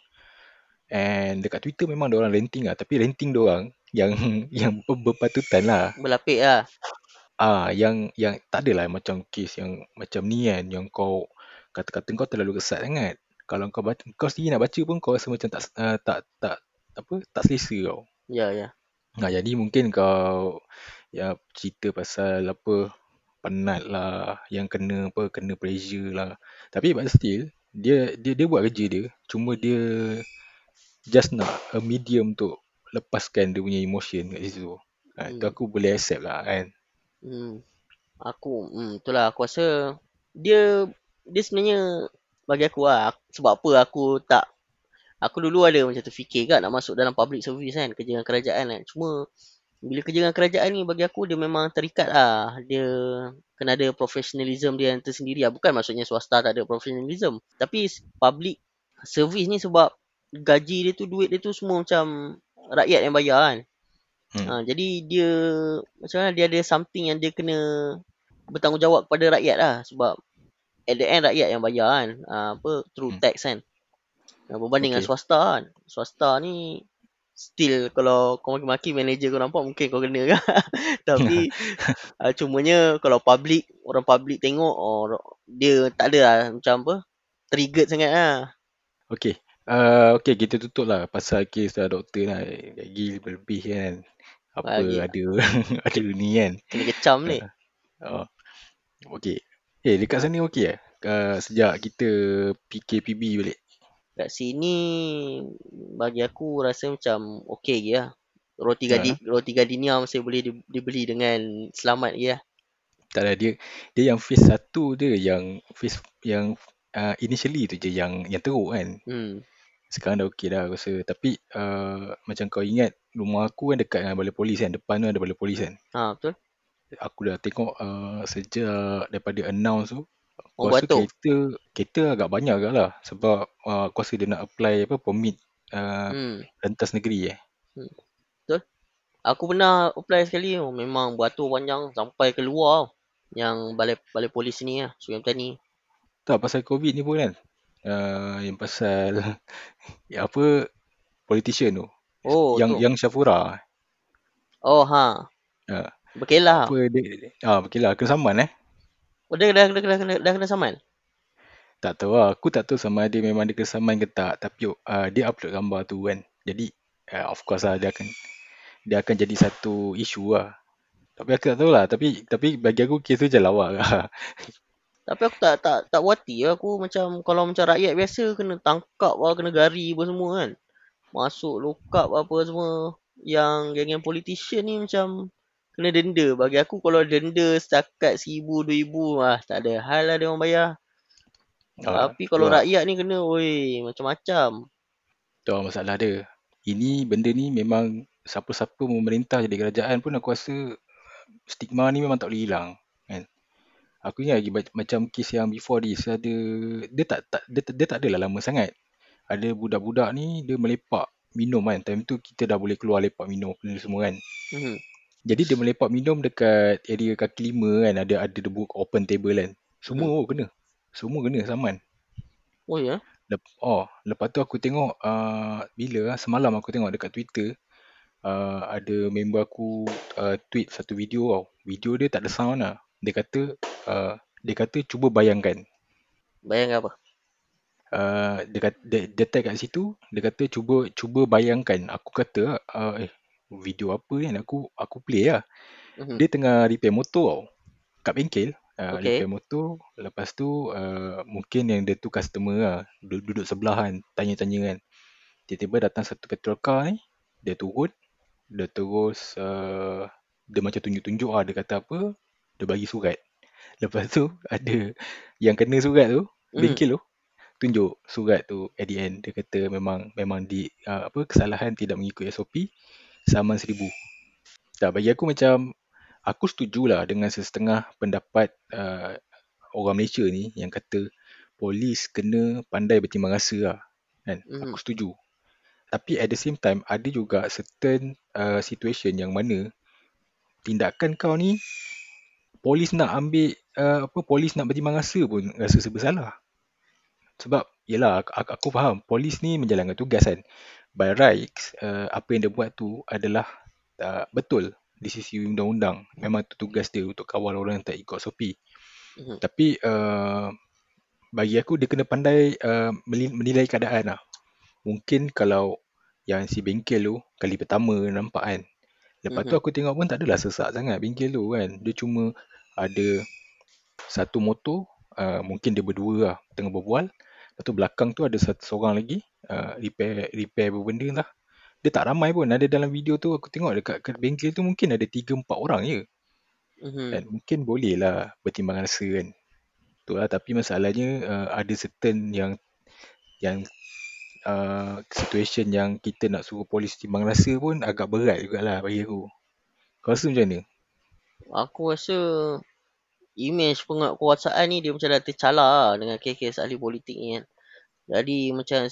And dekat Twitter memang diorang ranting lah. Tapi ranting diorang yang yang ber- berpatutan lah. Berlapik lah. Ah, yang yang tak adalah macam kes yang macam ni kan. Yang kau kata-kata kau terlalu kesat sangat. Kalau kau baca, kau sendiri nak baca pun kau rasa macam tak uh, tak tak apa tak selesa kau. Ya, ya. Nah, jadi mungkin kau ya cerita pasal apa penat lah, yang kena apa kena pressure lah. Tapi but still dia dia dia buat kerja dia, cuma dia just nak a medium untuk lepaskan dia punya emotion kat situ. Ha, tu Hmm. aku boleh accept lah kan. Hmm. Aku, hmm, itulah aku rasa dia dia sebenarnya bagi aku lah sebab apa aku tak aku dulu ada macam terfikir kan nak masuk dalam public service kan kerja dengan kerajaan kan cuma bila kerja dengan kerajaan ni bagi aku dia memang terikat lah dia kena ada professionalism dia yang tersendiri lah bukan maksudnya swasta tak ada professionalism tapi public service ni sebab gaji dia tu duit dia tu semua macam rakyat yang bayar kan. Hmm. Ha, jadi dia macam mana dia ada something yang dia kena bertanggungjawab kepada rakyat lah sebab at the end rakyat yang bayar kan. Ha, apa through Hmm. tax kan. Ha, berbanding dengan Okay. swasta kan. Swasta ni still kalau kau maki-maki manager kau nampak mungkin kau kena kan. Tapi uh, cumanya kalau public orang public tengok oh, dia tak ada lah macam apa triggered sangat lah. Okay. Uh, okay, kita tutup lah pasal kes uh, doktor lah. Lagi lebih kan. Apa Lagi. ada ada ni kan. Kena kecam ni. Uh, okay. Eh, dekat sana okey eh? Uh, sejak kita PKPB balik. Kat sini bagi aku rasa macam okey je lah. Roti Ha. gadi roti gardenia masih boleh di, dibeli dengan selamat je lah. Tak ada dia dia yang phase satu dia yang phase yang uh, initially tu je yang yang teruk kan. Hmm. Sekarang dah okey dah aku rasa. Tapi uh, macam kau ingat rumah aku kan dekat dengan balai polis kan. Depan tu ada balai polis kan. Ha betul. Aku dah tengok uh, sejak daripada announce tu. Aku Oh, rasa beratur. kereta, kereta agak banyak agak lah. Sebab uh, aku rasa dia nak apply apa permit uh, Hmm. rentas negeri eh. Aku pernah apply sekali oh, memang beratur panjang sampai keluar. Yang balai balai polis ni lah, Sungai Petani. Tak pasal COVID ni pun kan. Uh, yang pasal yang apa politician tu. Oh yang tu. yang Syafura. Oh ha. Ha. Berkelah. Apa dia ah okey lah kena saman eh. Oh dah dah dah, dah, dah, dah kena saman. Tak tahu lah. Aku tak tahu sama ada memang dia kena saman ke tak. Tapi uh, dia upload gambar tu kan. Jadi uh, of course lah dia akan dia akan jadi satu isu lah. Tapi aku tak tahu lah. Tapi tapi bagi aku kes tu je lawak lah. Tapi aku tak tak tak wati lah. Aku macam kalau macam rakyat biasa kena tangkap lah, kena gari apa semua kan. Masuk lock up apa semua. Yang geng-geng politician ni macam kena denda. Bagi aku kalau denda setakat seribu, dua ribu ah tak ada hal lah dia orang bayar. Ah, Tapi kalau tu lah. rakyat ni kena oi macam-macam. Tu lah masalah dia. Ini benda ni memang siapa-siapa memerintah jadi kerajaan pun aku rasa stigma ni memang tak boleh hilang kan. Aku ingat lagi macam kes yang before this ada dia tak tak dia, dia tak adalah lama sangat. Ada budak-budak ni dia melepak minum kan. Time tu kita dah boleh keluar lepak minum semua kan. Hmm. Jadi dia melepak minum dekat area kaki lima kan ada ada debuk open table kan. Semua Hmm. oh kena. Semua kena saman. Oh ya. Lep, oh, lepas tu aku tengok uh, bila ah, semalam aku tengok dekat Twitter uh, ada member aku uh, tweet satu video tau. Video dia tak ada sound lah. Dia kata uh, dia kata cuba bayangkan. Bayang apa? Uh, dia kata dia, dia tag kat situ, dia kata cuba cuba bayangkan. Aku kata uh, eh video apa ni aku aku play lah. Hmm. Dia tengah repair motor tau. Kat bengkel. Uh, Okay. repair motor. Lepas tu uh, mungkin yang dia tu customer lah. Duduk, duduk sebelah kan. Tanya-tanya kan. Tiba-tiba datang satu petrol car ni. Dia turun. Dia terus uh, dia macam tunjuk-tunjuk lah. Dia kata apa. Dia bagi surat. Lepas tu ada yang kena surat tu. Hmm. Bengkel tu. Tunjuk surat tu at the end. Dia kata memang memang di uh, apa kesalahan tidak mengikut SOP. Saman seribu. Tak bagi aku macam aku setujulah dengan setengah pendapat uh, orang Malaysia ni yang kata polis kena pandai bertimbang rasa lah. Kan? Mhm. Aku setuju. Tapi at the same time ada juga certain uh, situation yang mana tindakan kau ni polis nak ambil uh, apa polis nak bertimbang rasa pun rasa serba salah. Sebab yelah aku, aku faham polis ni menjalankan tugas kan. By rights uh, apa yang dia buat tu adalah uh, betul di sisi undang-undang. Memang tu tugas dia untuk kawal orang yang tak ikut SOP. Hmm. Tapi uh, bagi aku dia kena pandai uh, menilai keadaan lah. Mungkin kalau yang si bengkel tu kali pertama nampak kan. Lepas tu Mhm. aku tengok pun tak adalah sesak sangat bengkel tu kan. Dia cuma ada satu motor, uh, mungkin dia berdua lah tengah berbual. Lepas tu belakang tu ada satu seorang lagi uh, repair repair apa benda lah. Dia tak ramai pun. Ada dalam video tu aku tengok dekat kat bengkel tu mungkin ada 3 4 orang je. Hmm. Kan mungkin boleh lah bertimbang rasa kan. Tu lah tapi masalahnya uh, ada certain yang yang uh, situation yang kita nak suruh polis timbang rasa pun agak berat jugalah bagi aku. Kau rasa macam mana? Aku rasa image penguatkuasaan ni dia macam dah tercalar lah dengan kes-kes ahli politik ni kan. Jadi macam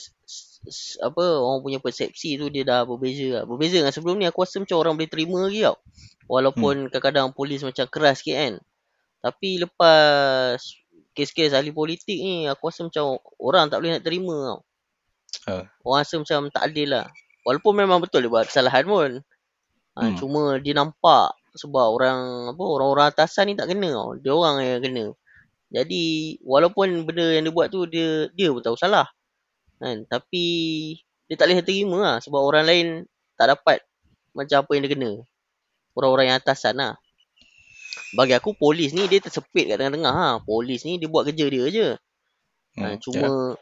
apa orang punya persepsi tu dia dah berbeza lah. Berbeza dengan sebelum ni aku rasa macam orang boleh terima lagi tau. Walaupun kadang-kadang polis macam keras sikit kan. Tapi lepas kes-kes ahli politik ni aku rasa macam orang tak boleh nak terima tau. Ha. Orang rasa macam tak adil lah. Walaupun memang betul dia buat kesalahan pun. Ha, Hmm. Cuma dia nampak sebab orang apa orang-orang atasan ni tak kena tau. Dia orang yang kena. Jadi walaupun benda yang dia buat tu dia dia pun tahu salah. Kan? Tapi dia tak boleh terima lah sebab orang lain tak dapat macam apa yang dia kena. Orang-orang yang atasan lah. Bagi aku polis ni dia tersepit kat tengah-tengah ha. Polis ni dia buat kerja dia je. Ha, Hmm. cuma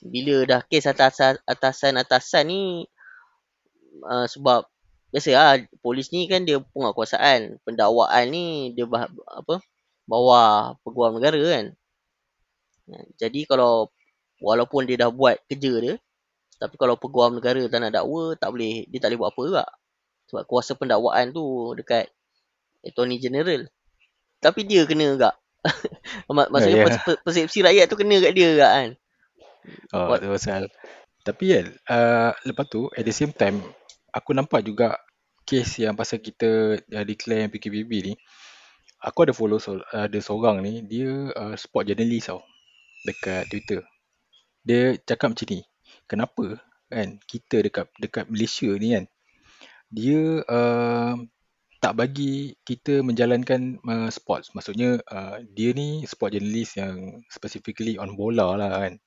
bila dah kes atasan atasan-atasan ni uh, sebab biasa lah polis ni kan dia penguatkuasaan. Pendakwaan ni dia bah, apa bawah peguam negara kan. Jadi kalau walaupun dia dah buat kerja dia tapi kalau peguam negara tak nak dakwa tak boleh dia tak boleh buat apa juga. Sebab kuasa pendakwaan tu dekat Attorney General. Tapi dia kena juga. Mak- Maksudnya Ya, ya. pers- per- persepsi rakyat tu kena kat dia juga kan. Oh, Buat- tu pasal. Tapi kan, uh, lepas tu, at the same time, aku nampak juga kes yang pasal kita uh, declare yang PKPB ni, aku ada follow so, ada seorang ni, dia uh, sport journalist tau, dekat Twitter. Dia cakap macam ni, kenapa kan kita dekat dekat Malaysia ni kan, dia uh, tak bagi kita menjalankan uh, sports. Maksudnya uh, dia ni sport journalist yang specifically on bola lah kan.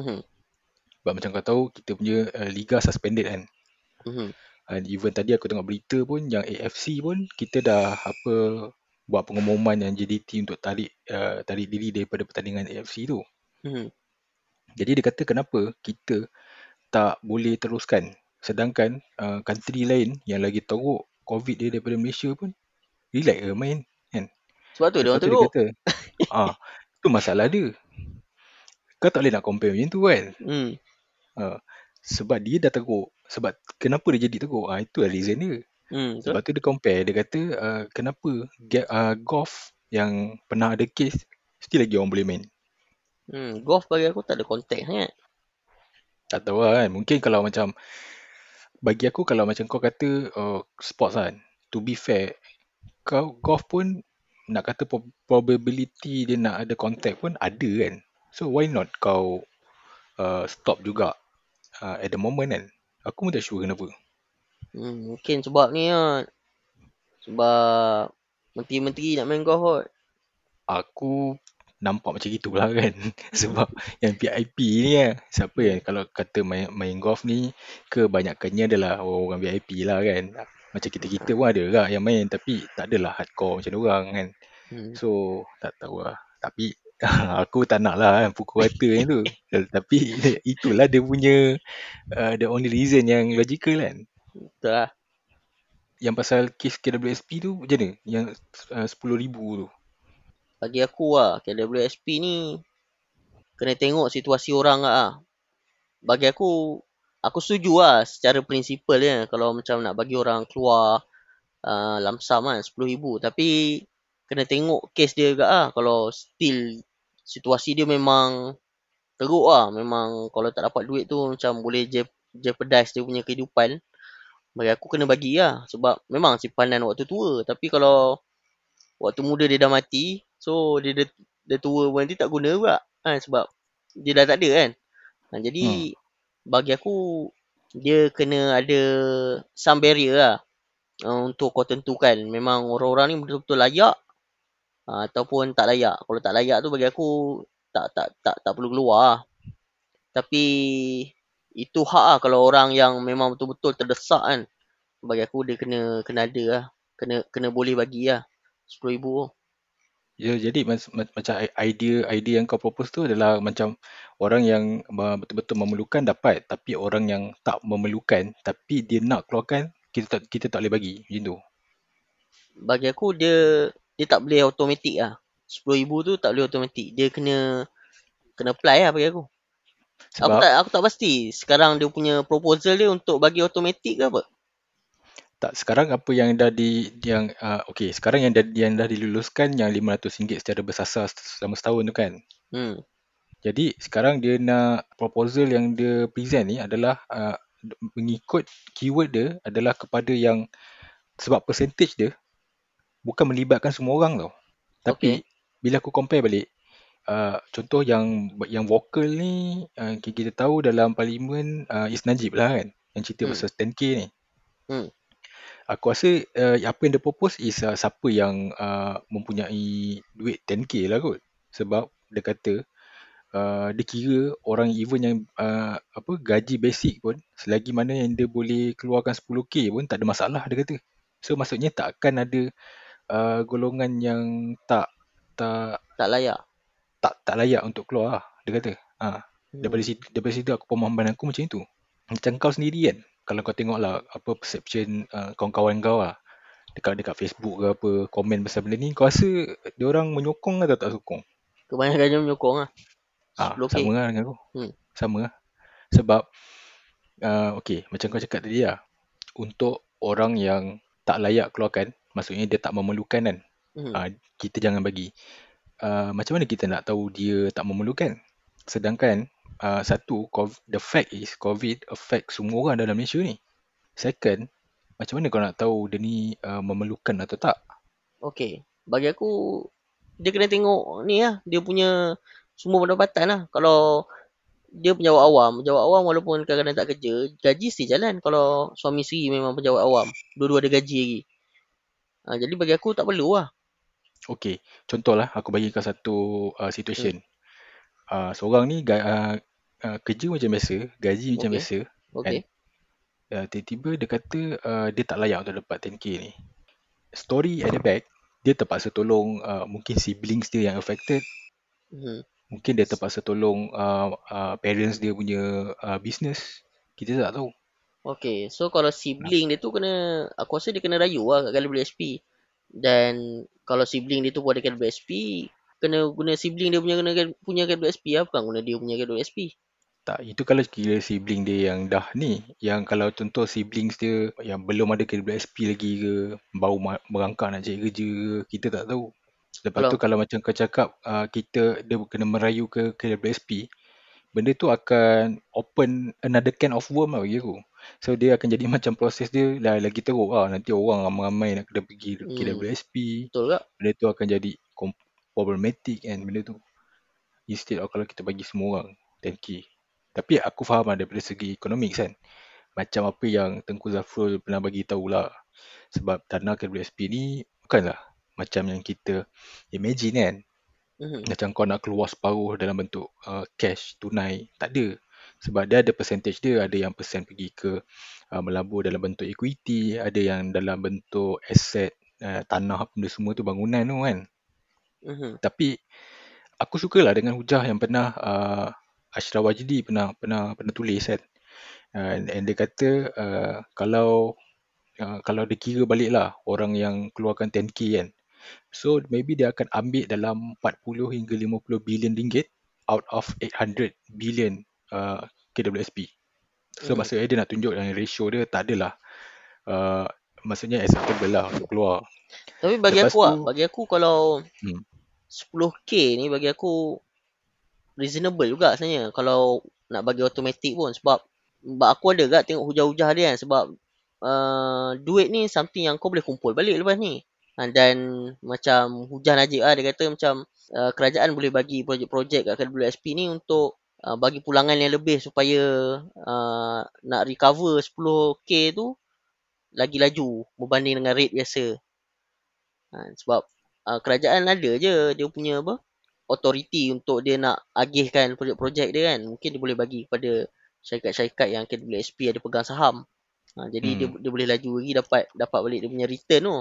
Mhm. Sebab macam kau tahu kita punya uh, liga suspended kan. Mhm. And even tadi aku tengok berita pun yang AFC pun kita dah apa buat pengumuman yang JDT untuk tarik uh, tarik diri daripada pertandingan AFC tu. Mhm. Jadi dia kata kenapa kita tak boleh teruskan sedangkan uh, country lain yang lagi teruk COVID dia daripada Malaysia pun relax ke main kan. Sebab tu dia Lepas orang dia teruk. kata ah tu masalah dia. Kau tak boleh nak compare macam tu kan. Hmm. Uh, sebab dia dah teruk. Sebab kenapa dia jadi teruk? Ah itu lah reason dia. Hmm. Betul. Sebab tu dia compare dia kata uh, kenapa get, uh, golf yang pernah ada case still lagi orang boleh main. Hmm. Golf bagi aku tak ada konteks sangat. Tak tahu lah kan. Mungkin kalau macam bagi aku kalau macam kau kata uh, sports kan. To be fair, kau golf pun nak kata pro- probability dia nak ada contact pun ada kan. So why not kau uh, stop juga uh, at the moment kan. Aku pun tak sure kenapa. Hmm. Mungkin sebab ni lah. Sebab menteri-menteri nak main golf kot. Aku nampak macam gitulah kan. Sebab yang VIP ni lah. Siapa yang kalau kata main, main golf ni kebanyakannya adalah orang VIP lah kan. Macam kita-kita pun ada juga yang main tapi tak adalah hardcore macam orang kan. Hmm. So tak tahu lah. Tapi aku tak nak lah kan pukul rata yang tu. Tapi itulah dia punya uh, the only reason yang logical kan. Betul lah. Yang pasal kes KWSP tu macam mana? Yang uh, 10,000 tu. Bagi aku lah. KWSP ni. Kena tengok situasi orang lah. Bagi aku. Aku setuju lah. Secara prinsipal ya. Kalau macam nak bagi orang keluar. Uh, lamsam kan. RM10,000. Tapi. Kena tengok kes dia juga lah. Kalau still. Situasi dia memang. Teruk lah. Memang. Kalau tak dapat duit tu. Macam boleh je jeopardize dia punya kehidupan. Bagi aku kena bagi lah. Sebab memang simpanan waktu tua. Tapi kalau waktu muda dia dah mati. So dia dia, dia tua pun nanti tak guna pula. Kan? Sebab dia dah tak ada kan. Ha, jadi bagi aku dia kena ada some barrier lah. Uh, untuk kau tentukan memang orang-orang ni betul-betul layak uh, ataupun tak layak. Kalau tak layak tu bagi aku tak tak tak tak perlu keluar. lah. Tapi itu hak lah kalau orang yang memang betul-betul terdesak kan. Bagi aku dia kena kena ada lah. Kena kena boleh bagi lah. RM10,000 tu. Ya, jadi mas, macam idea idea yang kau propose tu adalah macam orang yang betul-betul memerlukan dapat tapi orang yang tak memerlukan tapi dia nak keluarkan kita tak kita tak boleh bagi macam tu. Bagi aku dia dia tak boleh automatik lah. RM10,000 tu tak boleh automatik. Dia kena kena apply lah bagi aku. Aku Sebab tak aku tak pasti sekarang dia punya proposal dia untuk bagi automatik ke apa. tak sekarang apa yang dah di yang uh, okey sekarang yang dah yang dah diluluskan yang RM500 secara bersasar selama setahun tu kan. Hmm. Jadi sekarang dia nak proposal yang dia present ni adalah uh, mengikut keyword dia adalah kepada yang sebab percentage dia bukan melibatkan semua orang tau. Tapi Okay. bila aku compare balik uh, contoh yang yang vokal ni uh, kita tahu dalam parlimen uh, Is Najib lah kan yang cerita Hmm. pasal 10k ni. Hmm. Aku rasa uh, apa yang dia propose is uh, siapa yang uh, mempunyai duit 10k lah kot. Sebab dia kata Uh, dia kira orang even yang uh, apa gaji basic pun selagi mana yang dia boleh keluarkan 10k pun tak ada masalah dia kata. So maksudnya tak akan ada uh, golongan yang tak tak Tak layak. tak tak layak untuk keluar lah, dia kata. Ha, daripada Hmm. situ daripada situ aku pemahaman aku macam itu. Macam kau sendiri kan kalau kau tengok lah apa perception uh, kawan-kawan kau lah dekat dekat Facebook ke apa komen pasal benda ni kau rasa dia orang menyokong atau tak sokong? Kebanyakannya menyokong lah. Ah, 10k. sama lah dengan aku. Hmm. Sama lah. Sebab uh, okay, macam kau cakap tadi lah. Untuk orang yang tak layak keluarkan, maksudnya dia tak memerlukan kan. Hmm. Uh, kita jangan bagi. Uh, macam mana kita nak tahu dia tak memerlukan? Sedangkan uh, satu, COVID, the fact is COVID affect semua orang dalam Malaysia ni. Second, macam mana kau nak tahu dia ni uh, memerlukan atau tak? Okay. Bagi aku, dia kena tengok ni lah. Dia punya semua pendapatan lah. Kalau dia pejabat awam, pejabat awam walaupun kadang-kadang tak kerja, gaji mesti jalan kalau suami isteri memang pejabat awam. Dua-dua ada gaji lagi. Ha, jadi bagi aku tak perlu lah. Okay, contohlah aku bagi kau satu uh, situation. Uh, seorang ni uh, uh, kerja macam biasa, gaji macam Okay. biasa. Okay. Uh, tiba-tiba dia kata uh, dia tak layak untuk dapat 10k ni. Story at the back, dia terpaksa tolong uh, mungkin siblings dia yang affected. Hmm. Mungkin dia terpaksa tolong uh, uh, parents dia punya uh, business. Kita tak tahu. Okay. So kalau sibling dia tu kena, aku rasa dia kena rayu lah kat KWSP. Dan kalau sibling dia tu pun ada KWSP, kena guna sibling dia punya kena punya KWSP lah. Bukan guna dia punya KWSP. Tak, itu kalau kira sibling dia yang dah ni. Yang kalau contoh siblings dia yang belum ada KWSP lagi ke, baru merangkak nak cari kerja ke, kita tak tahu. Lepas Kalau- tu kalau macam kau cakap uh, kita dia kena merayu ke KWSP, benda tu akan open another can of worm lah bagi aku. So dia akan jadi macam proses dia lah, lagi teruk lah. Nanti orang ramai-ramai nak kena pergi Hmm. KWSP. Betul tak? Benda tu akan jadi problematic kan benda tu. Instead of kalau kita bagi semua orang 10k. Tapi aku faham lah daripada segi ekonomik kan. Macam apa yang Tengku Zafrul pernah bagi tahulah. Sebab dana KWSP ni bukanlah macam yang kita imagine kan. Hmm. Macam kau nak keluar separuh dalam bentuk uh, cash, tunai. Tak ada. Sebab dia ada percentage dia. Ada yang persen pergi ke uh, melabur dalam bentuk equity. Ada yang dalam bentuk aset, uh, tanah benda semua tu bangunan tu kan. Hmm. Tapi aku sukalah dengan hujah yang pernah uh, Ashraf Wajdi pernah pernah pernah tulis kan. Uh, and dia kata uh, kalau uh, kalau dia kira balik lah orang yang keluarkan 10k kan. So maybe dia akan ambil dalam 40 hingga 50 bilion ringgit out of 800 billion uh, KWSP. So Mhm. maksudnya dia nak tunjuk yang ratio dia tak adalah uh, maksudnya acceptable lah untuk keluar. Tapi bagi Lepas aku lah, tu- bagi aku kalau Hmm. 10k ni bagi aku reasonable juga sebenarnya kalau nak bagi automatic pun sebab sebab aku ada gak tengok hujah-hujah dia kan sebab uh, duit ni something yang kau boleh kumpul balik lepas ni. Ha, dan macam hujah Najib lah dia kata macam uh, kerajaan boleh bagi projek-projek kat KWSP ni untuk uh, bagi pulangan yang lebih supaya uh, nak recover 10k tu lagi laju berbanding dengan rate biasa. Ha, sebab uh, kerajaan ada je dia punya apa authority untuk dia nak agihkan projek-projek dia kan. Mungkin dia boleh bagi kepada syarikat-syarikat yang KWSP ada pegang saham. Ha, jadi Hmm. dia dia boleh laju lagi dapat dapat balik dia punya return tu.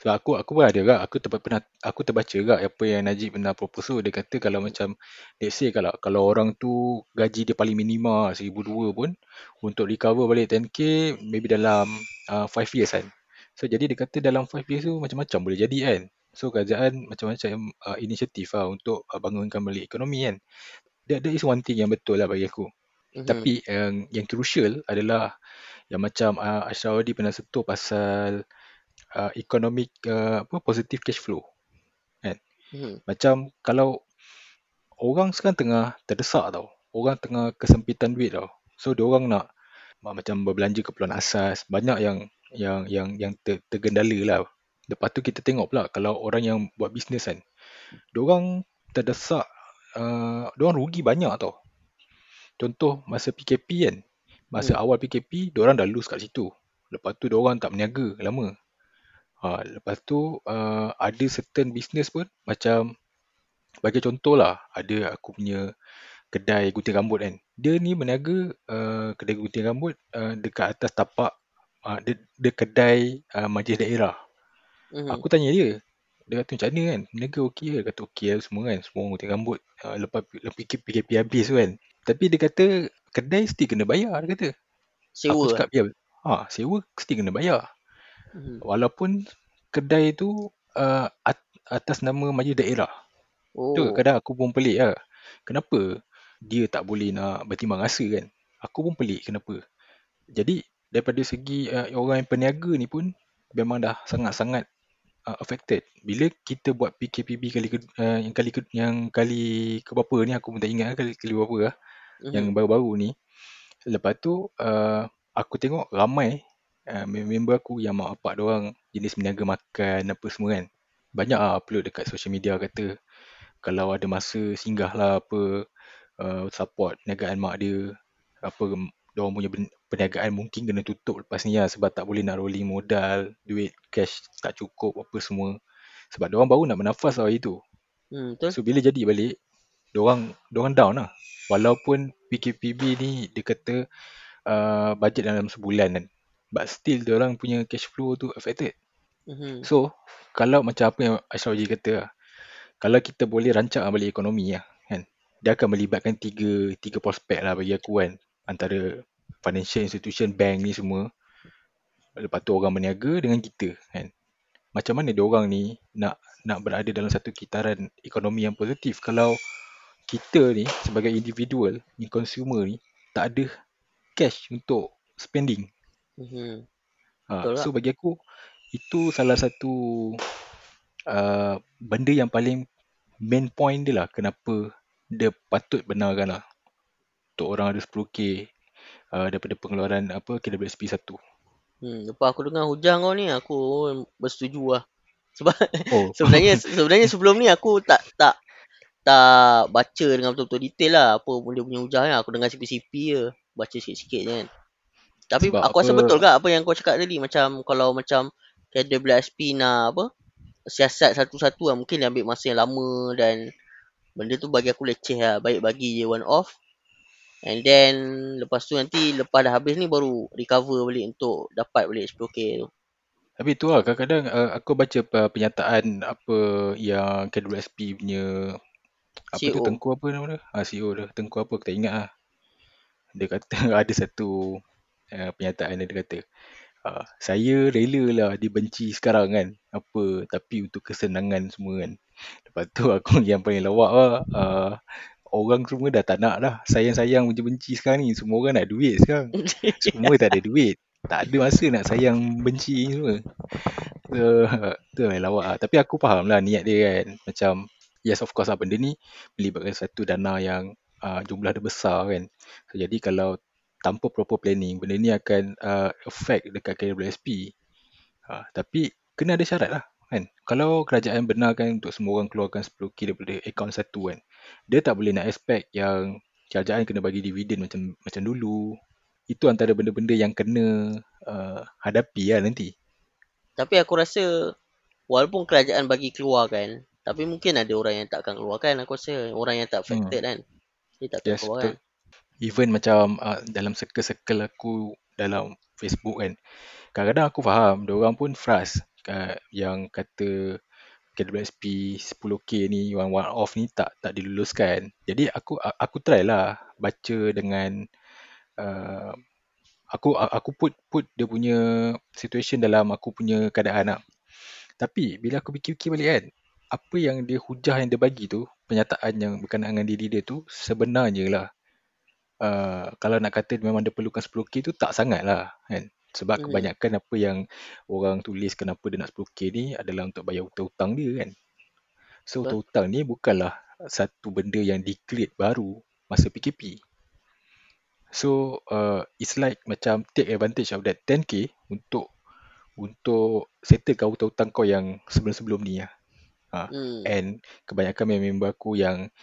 So aku aku pun ada gak, aku tempat pernah aku terbaca gak apa yang Najib pernah propose tu. Dia kata kalau macam let's say kalau kalau orang tu gaji dia paling minima RM1,200 pun untuk recover balik 10k maybe dalam uh, 5 years kan. So jadi dia kata dalam 5 years tu macam-macam boleh jadi kan. So kerajaan macam-macam uh, inisiatif lah untuk uh, bangunkan balik ekonomi kan. That, that is one thing yang betul lah bagi aku. Mhm. Tapi yang yang crucial adalah yang macam uh, Ashraf Wadi pernah sentuh pasal uh, economic uh, apa positive cash flow. Mhm. Macam kalau orang sekarang tengah terdesak tau. Orang tengah kesempitan duit tau. So orang nak macam berbelanja keperluan asas. Banyak yang yang yang yang ter, tergendala lah. Lepas tu kita tengok pula kalau orang yang buat bisnes kan. Diorang terdesak, uh, diorang rugi banyak tau. Contoh masa PKP kan. Masa hmm. awal PKP, diorang dah lose kat situ. Lepas tu diorang tak berniaga lama. Ha, lepas tu uh, ada certain business pun macam bagi contoh lah ada aku punya kedai gunting rambut kan. Dia ni berniaga uh, kedai gunting rambut uh, dekat atas tapak uh, dia, dia kedai uh, majlis daerah. Mm-hmm. Aku tanya dia, dia kata macam mana kan? Berniaga okey ke? Dia kata okey lah semua kan. Semua gunting rambut uh, lepas, lepas PKP habis tu kan. Tapi dia kata kedai mesti kena bayar dia kata. Sewa? Aku cakap ya. Ha, sewa mesti kena bayar. Hmm. Walaupun kedai tu uh, atas nama majlis daerah. Oh. Tu kadang aku pun pelik lah. Kenapa dia tak boleh nak bertimbang rasa kan? Aku pun pelik kenapa. Jadi daripada segi uh, orang yang peniaga ni pun memang dah sangat-sangat uh, affected. Bila kita buat PKPB kali ke, uh, yang kali ke, yang kali ke berapa ni aku pun tak ingat kali kali berapa lah. Uh-huh. Yang baru-baru ni. Lepas tu uh, aku tengok ramai uh, member aku yang mak bapak dia orang jenis meniaga makan apa semua kan. Banyak ah upload dekat social media kata kalau ada masa singgah lah apa uh, support perniagaan mak dia apa dia orang punya perniagaan mungkin kena tutup lepas ni lah sebab tak boleh nak rolling modal duit cash tak cukup apa semua. Sebab dia orang baru nak bernafas lah itu hmm, so bila jadi balik dia orang dia orang down lah. Walaupun PKPB ni dia kata uh, budget dalam sebulan kan but still dia orang punya cash flow tu affected. Mm-hmm. so kalau macam apa yang astrologi kata lah, kalau kita boleh rancang balik ekonomi lah, kan? Dia akan melibatkan tiga tiga prospek lah bagi aku kan. Antara financial institution bank ni semua. Lepas tu orang berniaga dengan kita kan? Macam mana dia orang ni nak nak berada dalam satu kitaran ekonomi yang positif? Kalau kita ni sebagai individual ni consumer ni tak ada cash untuk spending mm-hmm. ha, so bagi aku itu salah satu uh, benda yang paling main point dia lah kenapa dia patut benarkan lah untuk orang ada 10k uh, daripada pengeluaran apa KWSP 1 hmm, lepas aku dengar hujang kau ni aku bersetuju lah sebab oh. sebenarnya sebenarnya sebelum ni aku tak tak tak baca dengan betul-betul detail lah apa pun dia punya hujang lah. aku dengar CP-CP je baca sikit-sikit je kan tapi sebab aku rasa betul ke apa yang kau cakap tadi macam kalau macam KWSP nak apa siasat satu-satu lah mungkin dia ambil masa yang lama dan benda tu bagi aku leceh lah. Baik bagi je one off. And then lepas tu nanti lepas dah habis ni baru recover balik untuk dapat balik 10k tu. Tapi tu lah kadang-kadang uh, aku baca pernyataan apa yang KWSP punya apa CEO. tu tengku apa nama dia? Ha, CEO dia tengku apa aku tak ingat lah. Dia kata ada satu uh, pernyataan dia kata. Uh, saya rela lah dibenci sekarang kan. Apa tapi untuk kesenangan semua kan. Lepas tu aku yang paling lawak lah. Uh, orang semua dah tak nak dah sayang-sayang benci-benci sekarang ni. Semua orang nak duit sekarang. Semua tak ada duit. Tak ada masa nak sayang benci semua. So, tu yang lawak lah. tapi aku faham lah niat dia kan. Macam yes of course lah benda ni melibatkan satu dana yang uh, jumlah dia besar kan. So, jadi kalau tanpa proper planning benda ni akan uh, affect dekat KWSP uh, tapi kena ada syarat lah kan? Kalau kerajaan benarkan untuk semua orang keluarkan 10k daripada akaun satu kan? Dia tak boleh nak expect yang kerajaan kena bagi dividen macam macam dulu. Itu antara benda-benda yang kena uh, hadapi lah nanti. Tapi aku rasa walaupun kerajaan bagi keluar kan? Tapi mungkin ada orang yang tak akan keluarkan aku rasa orang yang tak affected hmm. kan? Dia tak yes, keluarkan betul even macam uh, dalam circle-circle aku dalam Facebook kan. Kadang-kadang aku faham dia orang pun frust uh, yang kata KWSP 10k ni one one off ni tak tak diluluskan. Jadi aku aku try lah baca dengan uh, aku aku put put dia punya situation dalam aku punya keadaan lah. tapi bila aku fikir-fikir balik kan apa yang dia hujah yang dia bagi tu penyataan yang berkenaan dengan diri dia tu sebenarnya lah uh, kalau nak kata memang dia perlukan 10k tu tak sangat lah kan sebab hmm. kebanyakan apa yang orang tulis kenapa dia nak 10k ni adalah untuk bayar hutang-hutang dia kan so hutang-hutang ni bukanlah satu benda yang declared baru masa PKP. So uh, it's like macam take advantage of that 10k untuk untuk settle kau hutang kau yang sebelum-sebelum ni lah. Ha. Hmm. And kebanyakan member aku yang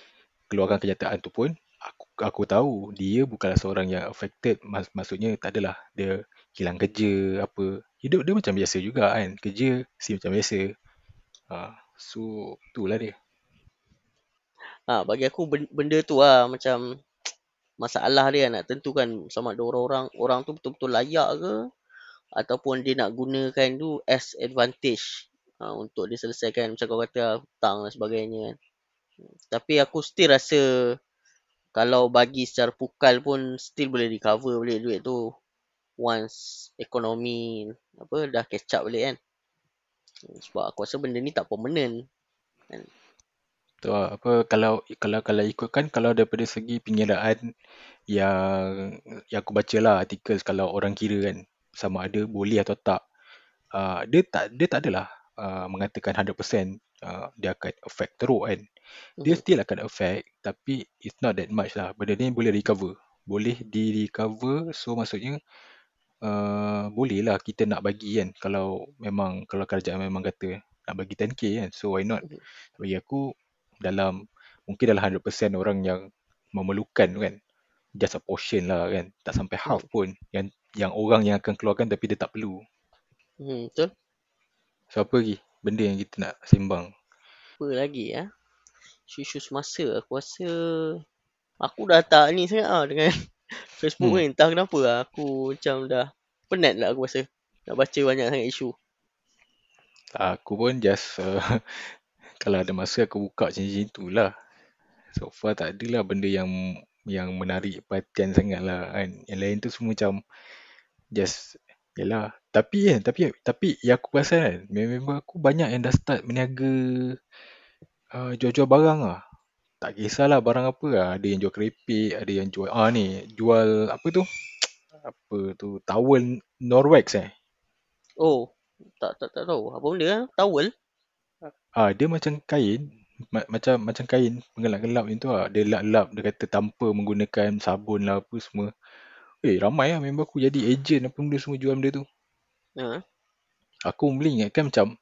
keluarkan kenyataan tu pun aku aku tahu dia bukanlah seorang yang affected. Mak, maksudnya tak adalah. Dia hilang kerja apa. Hidup dia macam biasa juga kan. Kerja si macam biasa. Ha. so itulah dia. Ha, bagi aku benda tu lah macam masalah dia nak tentukan sama ada orang-orang orang tu betul-betul layak ke? Ataupun dia nak gunakan tu as advantage ha, untuk dia selesaikan macam kau kata hutang dan sebagainya kan. Tapi aku still rasa kalau bagi secara pukal pun still boleh recover balik duit tu once ekonomi apa dah catch up balik kan. Sebab aku rasa benda ni tak permanent. Kan? Tu lah, apa kalau kalau kalau ikutkan kalau daripada segi pengiraan yang yang aku baca lah artikel kalau orang kira kan sama ada boleh atau tak uh, dia tak dia tak adalah uh, mengatakan 100% uh, dia akan affect teruk kan dia Mhm. still akan affect tapi it's not that much lah benda ni boleh recover boleh di recover so maksudnya uh, boleh lah kita nak bagi kan kalau memang kalau kerajaan memang kata nak bagi 10k kan so why not Mhm. bagi aku dalam mungkin dalam 100% orang yang memerlukan kan just a portion lah kan tak sampai half Hmm. pun yang yang orang yang akan keluarkan tapi dia tak perlu Hmm, betul. so apa lagi benda yang kita nak sembang Apa lagi ya? Isu-isu semasa aku rasa aku dah tak ni sangat ah dengan Facebook Hmm. ni. Entah kenapa lah. Aku macam dah penat lah aku rasa. Nak baca banyak sangat isu. aku pun just uh, kalau ada masa aku buka macam-macam tu lah so far tak adalah benda yang yang menarik perhatian sangat lah kan yang lain tu semua macam just Yalah, tapi kan, tapi tapi yang aku perasan kan, member aku banyak yang dah start meniaga uh, jual-jual barang lah. Tak kisahlah barang apa lah. Ada yang jual keripik, ada yang jual, ah ni, jual apa tu? Apa tu, towel Norwex eh. Oh, tak tak tak tahu. Apa benda lah? Towel? Ah, dia macam kain, ma- macam macam kain penggelap-gelap macam tu lah. Dia lap-lap, dia kata tanpa menggunakan sabun lah apa semua. Eh, ramai lah member aku jadi agent apa benda semua jual benda tu. Ha? Aku beli ingatkan macam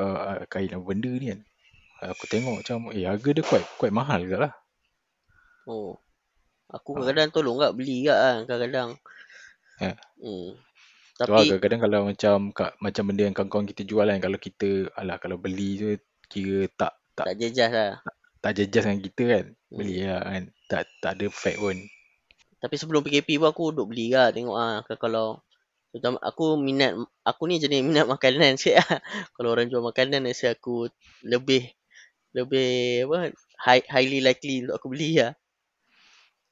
uh, kain apa benda ni kan. Aku tengok macam eh harga dia quite quite mahal juga lah. Oh. Aku Ha. kadang-kadang tolong kat beli kat kan kadang-kadang. Ha. Hmm. Tapi kadang-kadang kalau macam kat, macam benda yang kawan-kawan kita jual kan kalau kita alah kalau beli tu kira tak tak tak jejas lah. tak jejas dengan kita kan. Hmm. Beli lah kan. Tak tak ada fact pun. Tapi sebelum PKP pun aku duk beli lah tengok ah kalau terutama aku minat aku ni jenis minat makanan sikit lah. kalau orang jual makanan rasa aku lebih lebih apa high, highly likely untuk aku beli lah.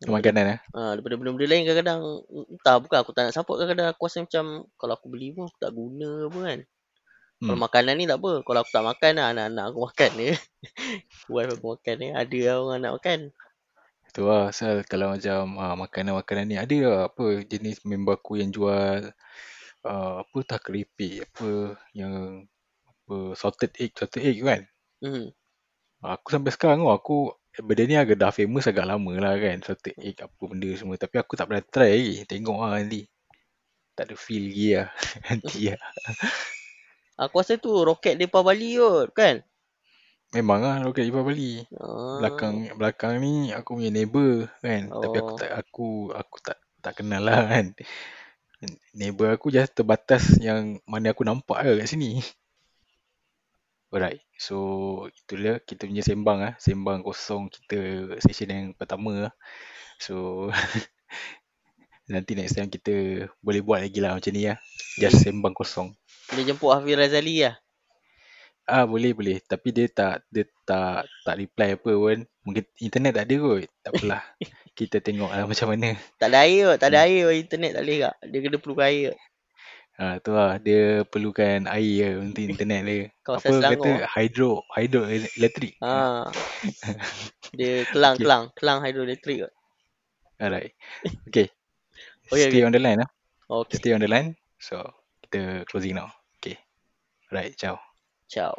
Makanan eh. ha, daripada benda-benda lain kadang-kadang entah bukan aku tak nak support kadang-kadang aku rasa macam kalau aku beli pun aku tak guna apa kan. Kalau Hmm. makanan ni tak apa. Kalau aku tak makan lah anak-anak aku makan je. Wife aku makan je. Ada lah orang nak makan. Tu lah asal kalau macam ah, makanan-makanan ni ada lah apa jenis member aku yang jual uh, apa tak keripik apa yang apa salted egg salted egg kan. Hmm. Aku sampai sekarang aku benda ni agak dah famous agak lama lah kan. Salted egg apa benda semua. Tapi aku tak pernah try lagi. Tengok lah nanti. Tak ada feel lagi lah. Nanti lah. Aku rasa tu roket depa Bali kot kan. memang lah roket Ipa Bali Ah. belakang belakang ni aku punya neighbour kan. Tapi aku Oh. tak aku aku tak tak kenal lah kan. Neighbour aku just terbatas yang mana aku nampak lah kat sini alright so itulah kita punya sembang ah sembang kosong kita session yang pertama lah so nanti next time kita boleh buat lagi lah macam ni lah just sembang kosong Boleh jemput Hafiz Razali lah. Ah boleh boleh tapi dia tak dia tak tak reply apa pun. Mungkin internet tak ada kot. Tak apalah. Kita tengok lah macam mana. Tak ada air kot. Tak ada Hmm. air kot. Internet tak boleh kak. Dia kena perlukan air kot. Ha tu lah dia perlukan air lah untuk internet dia. Kawasan Apa Selangor. kata hydro hydro elektrik. Ha. Dia kelang Okay. kelang. Kelang hidroelektrik kot. Alright. Okay. Okay, Stay okay. on the line lah. Okay. Stay on the line. So kita closing now. Okay. Alright, ciao. Ciao.